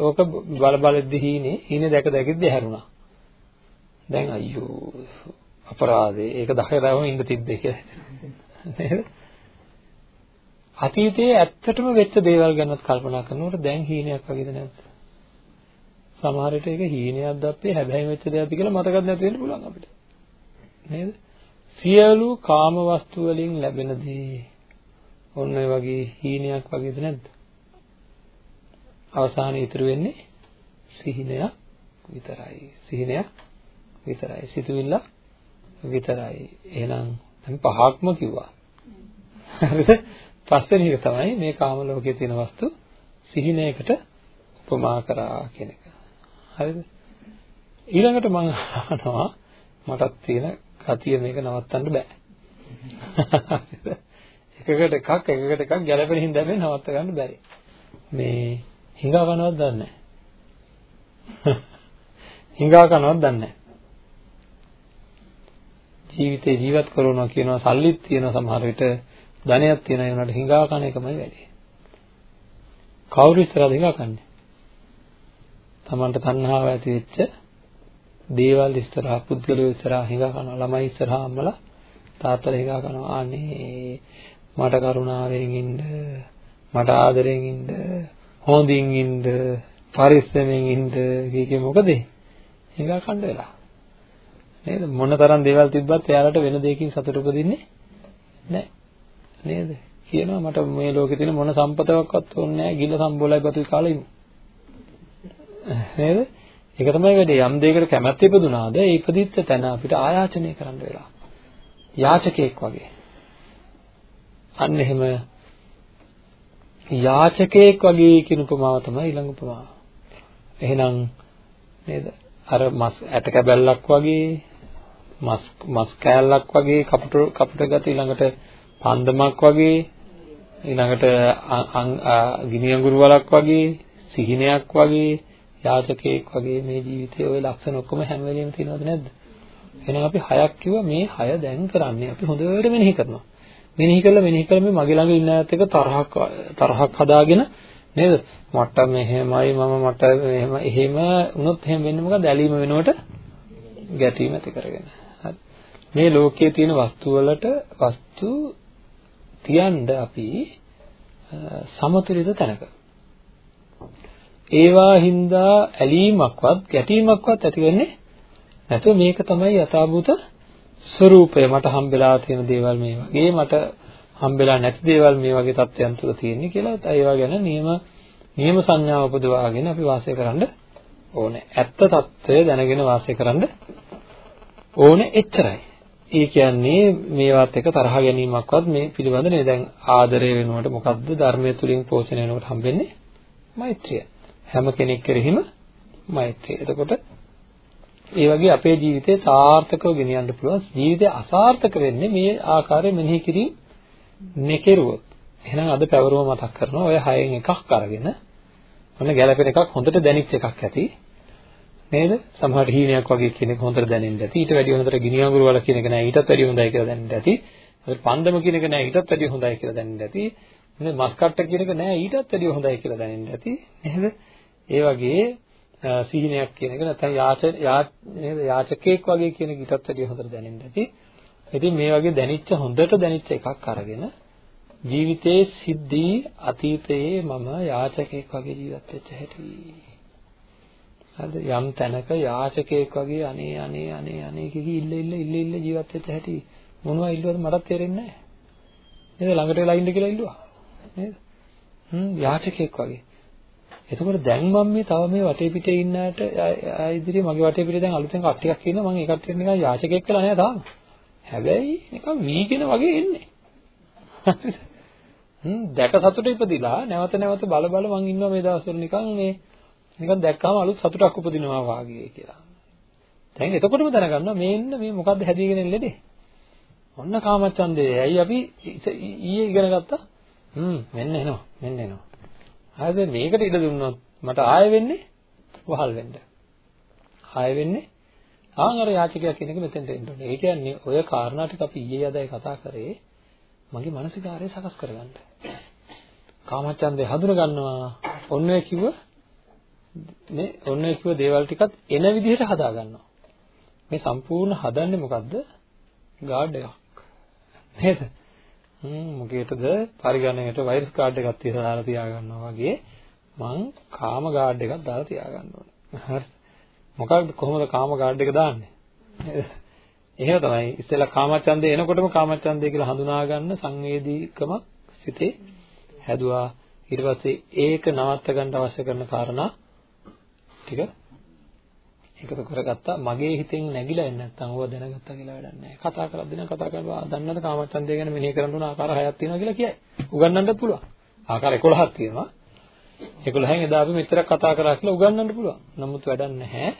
ඕක බල බලද්දි හීනේ හීනේ දැක දැකද්දි ඇහැරුණා. දැන් අයියෝ අපරාධේ ඒක දහයරවම ඉඳ තිබ්බේ කියලා. නේද? අතීතයේ ඇත්තටම වෙච්ච දේවල් ගැනත් කල්පනා කරනකොට දැන් හීනයක් වගේද නැද්ද? සමහර විට ඒක හීනයක්ද අපේ හැබැයි වෙච්ච දෙයක්ද කියලා මතකත් නැති වෙන්න පුළුවන් අපිට. නේද? සියලු කාම වස්තු වලින් ලැබෙන දේ ඔන්න ඔය වගේ හීනයක් වගේද නැද්ද? අවසානයේ ඉතුරු වෙන්නේ සිහිනයක් විතරයි. සිහිනයක් විතරයි. සිතුවිල්ල විතරයි. එහෙනම් දැන් පහක්ම කිව්වා. හරිද? පස්වෙනි එක තමයි මේ කාම ලෝකයේ තියෙන වස්තු සිහිනයකට උපමා කරා කියන එක. හරිද? ඊළඟට මම අහනවා මටත් තියෙන ගතිය මේක නවත්තන්න බෑ. එකකට එකක් එකකට එකක් ගැළපෙන හින්දා මේ නවත්ත ගන්න බැරි. මේ හිඟා කනවත් දන්නේ නැහැ. [laughs] හිඟා කනවත් දන්නේ නැහැ. ජීවිතේ ජීවත් කරනවා කියනවා සල්ලිත් තියෙනවා සමහර විට ධනයක් තියෙන අය උනට හිඟා කන එකමයි වැඩි. කවුරු ඉස්සරහද හිඟා කන්නේ? Tamanට තණ්හාව ඇති වෙච්ච දේවල් ඉස්සරහා පුද්ගලයෝ ඉස්සරහා හිඟා කනවා ළමයි ඉස්සරහා අම්මලා තාත්තලා හිඟා කනවා අනේ මට කරුණාවෙන් ඉන්න මට ආදරෙන් ඉන්න හොඳින් ඉන්න පරිස්සමෙන් ඉන්න කීකේ මොකද හිඟා කන්න වෙලා නේද? මොන තරම් දේවල් තිබ්බත් එයාලට වෙන දෙයකින් සතුට උපදින්නේ නැහැ. නේද? කියනවා මට මේ ලෝකේ තියෙන මොන සම්පතක්වත් ඕනේ නැහැ. ගිල සම්බෝලයි බතුයි කාලා ඉමු. නේද? ඒක තමයි වැඩේ. යම් දෙයකට කැමැත්ත ඉපදුනාද ඒ ඉපදිච්ච තැන අපිට ආයාචනය කරන්න වෙලා. යාචකයෙක් වගේ. අන්න එහෙම යාචකයෙක් වගේ කියන උපමාව තමයි ඊළඟ උපමාව. එහෙනම් නේද? අර මස් ඇට කැබැල්ලක් වගේ මස් මස් කෑල්ලක් වගේ කපුට කපුට ගත ඊළඟට පන්දමක් වගේ ඊළඟට ගිනි අඟුරු වලක් වගේ සිහිනයක් වගේ යාචකයෙක් වගේ මේ ජීවිතයේ ওই ලක්ෂණ ඔක්කොම හැම වෙලෙම තියෙනවද නැද්ද? එහෙනම් අපි හයක් කිව්වා මේ හය දැන් කරන්නේ අපි හොඳට මෙනෙහි කරනවා. මෙනෙහි කළා මෙනෙහි කළා මේ මගේ ළඟ ඉන්න ඇත්ත එක තරහක් තරහක් හදාගෙන නේද? මට මෙහෙමයි මම මට මෙහෙම එහෙම වුණොත් එහෙම වෙන්නේ මොකද? ඇලීම වෙනකොට ගැටීම ඇති කරගෙන. හරි. මේ ලෝකයේ තියෙන වස්තු වලට වස්තු තියන්න අපි සමතුලිත තැනක. ඒවා හින්දා ඇලීමක්වත් ගැටීමක්වත් ඇති වෙන්නේ නැතුව මේක තමයි යථාභූත ස්වરૂපය මට හම්බෙලා තියෙන දේවල් මේ වගේ මට හම්බෙලා නැති දේවල් මේ වගේ තත්ත්වයන් තුල තියෙන්නේ කියලා ඒවා ගැන නියම නියම සංඥාව උපදවාගෙන අපි වාසය කරන්න ඕනේ. ඇත්ත తত্ত্বය දැනගෙන වාසය කරන්න ඕනේ එච්චරයි. ඒ කියන්නේ මේවත් එක තරහ ගැනීමක්වත් මේ පිළිබඳ නේ දැන් ආදරය වෙනකොට මොකද්ද ධර්මයේ තුලින් පෝෂණය වෙනකොට හම්බෙන්නේ මෛත්‍රිය. හැම කෙනෙක් කෙරෙහිම මෛත්‍රිය. එතකොට ඒ වගේ අපේ ජීවිතය සාර්ථකව ගෙනියන්න පුළුවන්. ජීවිතය අසාර්ථක වෙන්නේ මේ ආකාරයෙන් මෙනෙහි කිරීම නෙකරුවොත්. එහෙනම් අද පැවරුම මතක් කරනවා. ඔය හයෙන් එකක් අරගෙන ඔන්න ගැළපෙන එකක් හොඳට දැනෙච්ච එකක් ඇති. නේද? සමහර හීනයක් වගේ කෙනෙක් හොඳට දැනෙන්න ඇති. ඊට වැඩිය හොඳට ගිනි අඟුරු වල කියන එක නෑ ඊටත් වැඩිය හොඳයි කියලා දැනෙන්න ඇති. හොඳට පන්දම කියන එක නෑ ඊටත් වැඩිය හොඳයි කියලා දැනෙන්න ඇති. නේද? මස් කට්ට කියන එක නෑ ඊටත් වැඩිය හොඳයි කියලා දැනෙන්න ඇති. නේද? ඒ වගේ සිහිනයක් කියන එක නැත්නම් යාච නේද යාචකයෙක් වගේ කියන එක ඊටත් වැඩිය හොඳට දැනෙන්න ඇති. ඉතින් මේ වගේ දැනිච්ච හොඳට දැනිච්ච එකක් අරගෙන ජීවිතයේ සිද්ධි අතීතයේ මම යාචකයෙක් වගේ ජීවත් වෙච්ච හැටි. හරිද? යම් තැනක යාචකයෙක් වගේ අනේ අනේ අනේ අනේ කිකි ඉල්ල ඉල්ල ඉල්ල ඉල්ල ජීවත් වෙච්ච හැටි මොනවා ඉල්ලුවද මටත් තේරෙන්නේ නැහැ. නේද ළඟට වෙලා ඉන්න කියලා ඉල්ලුවා. නේද? හ්ම් යාචකයෙක් වගේ. එතකොට දැන් මම මේ තව මේ වටේ පිටේ ඉන්න අයට ඉදිරියේ මගේ වටේ පිටේ දැන් අලුතෙන් කට්ටියක් ඉන්නවා මම ඒ කට්ටියට නිකන් යාචකයෙක් කියලා නෑ තාම. හැබැයි නිකන් වීගෙන වගේ එන්නේ. හ්ම් දැක සතුට ඉපදිලා නැවත නැවත බල බල මං ඉන්නවා මේ දවස්වල නිකන් මේ නිකන් දැක්කම අලුත් සතුටක් උපදිනවා වාගේ කියලා. දැන් එතකොටම දැනගන්නවා මේ ඉන්න මේ මොකද්ද හැදීගෙන ඉන්නේ ඔන්න කාමච්ඡන්දේ. ඇයි අපි ඊයේ ඉගෙන ගත්තා? හ්ම් මෙන්න එනවා. මෙන්න එනවා. හරිද මේකට ඉඩ දුන්නොත් මට ආයෙ වෙන්නේ වහල් වෙන්න. ආයෙ වෙන්නේ ආන් අර යාචකයා කියන එක මෙතෙන්ට එන්න ඕනේ. ඒ කියන්නේ ඔය කාරණා ටික අපි ඊයේ අදයි කතා කරේ මගේ මානසිකාරය සකස් කරගන්න. කාමච්ඡන්දේ හඳුන ගන්නවා. ඔන්න ඔය කිව්ව මේ ඔන්න ඔය කිව්ව දේවල් ටිකත් එන විදිහට හදා ගන්නවා. මේ සම්පූර්ණ හදන්නේ මොකද්ද? ගාඩ් එකක්. නේද? හ්ම් මොකේද පරිගණකයට වෛරස් කාඩ් එකක් තියලා දාලා තියා ගන්නවා වගේ මං කාම ගාඩ් එකක් දාලා තියා ගන්න ඕනේ. හරි. මොකක්ද කොහොමද කාම ගාඩ් එක දාන්නේ? එහෙම තමයි. ඉස්සෙල්ලා කාමච්ඡන්දේ එනකොටම කාමච්ඡන්දේ කියලා හඳුනා ගන්න සංවේදීකම සිතේ හැදුවා. ඊට පස්සේ ඒක නවත්ත ගන්න අවශ්‍ය කරන කාරණා ටික එකතු කරගත්තා මගේ හිතෙන් නැగిලා එන්නේ නැත්නම් ඕවා දැනගත්තා කියලා වැඩක් නැහැ. කතා කරද්දී නම් කතා කරනවා දන්නවද කාමච්ඡන්දය ගැන මෙනෙහි කරන්න උන ආකාර හයක් තියෙනවා කියලා කියයි. උගන්වන්නත් පුළුවන්. ආකාර 11ක් තියෙනවා. 11න් එදා අපි මෙච්චරක් කතා කරා කියලා උගන්වන්න පුළුවන්. නමුත් වැඩක් නැහැ.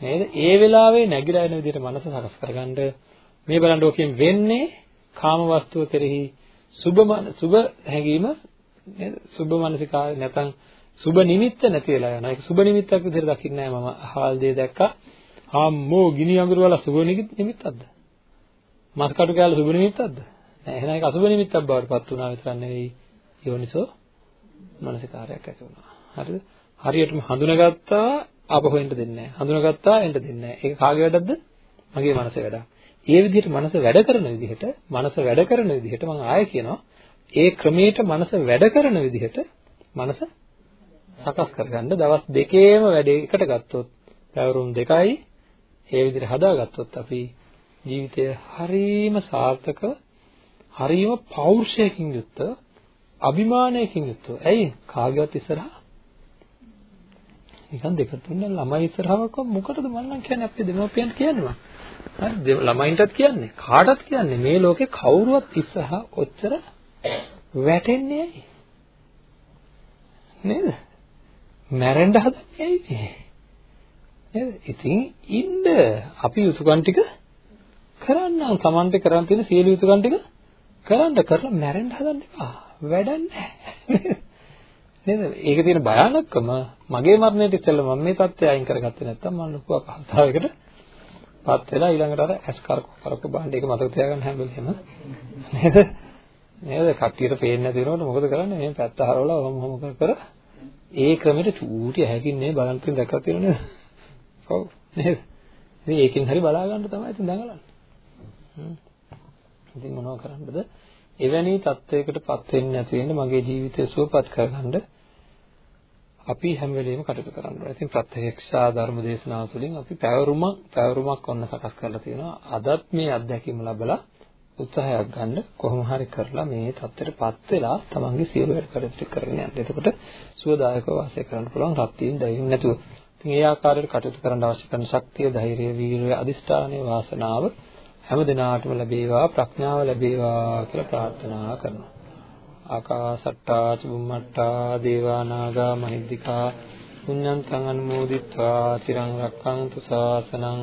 නේද? ඒ වෙලාවේ නැగిලා එන විදිහට මනස සකස් කරගන්න මේ බලන්න ඕකෙන් වෙන්නේ කාම වස්තුව කෙරෙහි සුබ සුබ හැඟීම නේද? සුබ මානසිකාය නැත්නම් සුබ නිමිත්ත නැති වෙලා යනවා. ඒක සුබ නිමිත්තක් විදිහට දකින්නේ නැහැ මම. අහවල් දේ දැක්කා. ආම්මෝ ගිනි අඟුරු වල සුබ නිමිත්තක්ද? මස් කටු කෑල්ල සුබ නිමිත්තක්ද? නෑ එහෙනම් ඒක අසුබ නිමිත්තක් බවට පත් වුණා විතරක් නෙවෙයි යෝනිසෝ මානසිකාරයක් ඇති වුණා. හරිද? හරියටම හඳුනාගත්තා ආපහු එන්න දෙන්නේ නැහැ. හඳුනාගත්තා එන්න දෙන්නේ නැහැ. ඒක කාගේ වැඩක්ද? මගේ මනසේ වැඩක්. ඒ විදිහට මනස වැඩ කරන විදිහට මනස වැඩ කරන විදිහට මම ආයෙ කියනවා ඒ ක්‍රමයට මනස වැඩ කරන විදිහට මනස සකස් කරගන්න දවස් දෙකේම වැඩේ එකට ගත්තොත් පැවරුම් දෙකයි ඒ විදිහට හදාගත්තොත් අපි ජීවිතය හරීම සාර්ථකව හරීම පෞරුෂයකින් යුක්තව අභිමානයකින් යුක්තව. ඇයි කාගේවත් ඉස්සරහා නිකන් දෙක තුන ළමයි ඉස්සරහවක මොකටද මම නම් කියන්නේ අපේ දෙමව්පියන්ට කියනවා. හරි ළමයින්ටත් කියන්නේ කාටත් කියන්නේ මේ ලෝකේ කවුරුවත් ඉස්සරහා ඔච්චර වැටෙන්නේ ඇයි? නේද? මැරෙන්න හදන්නේ ඇයි මේ? නේද? ඉතින් ඉන්න අපි යුතුයකම් ටික කරන්න තමන්ට කරන් තියෙන සියලු යුතුයකම් ටික කරන්න කරලා මැරෙන්න හදන්න එපා. වැඩක් නැහැ. නේද? ඒකේ තියෙන භයානකම මගේ මරණයට ඉස්සෙල්ලා මම මේ தත්ත්වය අයින් කරගත්තේ නැත්නම් මම ලොකු අපහසුතාවයකට පත් වෙලා ඊළඟට අර ඇස් කරක කරක බාන්න ඒක මතක තියාගන්න හැම වෙලේම නේද? නේද? කට්ටියට පේන්නේ නැති වෙනකොට මොකද කරන්නේ? මේ පැත්ත හරවලා ඔහොම ඔහොම කර කර ඒ ක්‍රමෙට චූටි හැකින්නේ බලන් තියෙන දැක්කත් තියෙනව නේද? ඔව් නේද? ඉතින් ඒකෙන් හරි බලා ගන්න තමයි ඉතින් දඟලන්නේ. හ්ම්. ඉතින් මොනව කරන්නද? එවැනි තත්වයකටපත් වෙන්නේ නැති වෙන්න මගේ ජීවිතය සුවපත් කරගන්න අපි හැම වෙලෙම කටයුතු කරන්න ඕනේ. ඉතින් ප්‍රත්‍යක්ෂා ධර්ම දේශනාව තුළින් අපි පැවරුමක් පැවරුමක් ඔන්න සකස් කරලා තියෙනවා. අදත් මේ අත්දැකීම ලැබලා උත්සාහයක් ගන්න කොහොම හරි කරලා මේ தත්තරපත් වෙලා තමන්ගේ සියලු වැඩ කටයුතු කරගෙන යන්න. එතකොට සුවදායකව වාසය කරන්න පුළුවන් රත්යෙන් දයෙන් නැතුව. ඉතින් ඒ ආකාරයට කටයුතු කරන්න අවශ්‍ය කරන ශක්තිය, ධෛර්යය, වීරිය, අදිෂ්ඨානය, වාසනාව හැම දිනාටම ලැබේවා, ප්‍රඥාව ලැබේවා කියලා ප්‍රාර්ථනා කරනවා. ආකාසට්ටා චුම්මට්ටා දේවා නාග මහිද්దికා පුඤ්ඤන්තං අනුමෝදිත්වා චිරං රක්ඛන්තු ශාසනං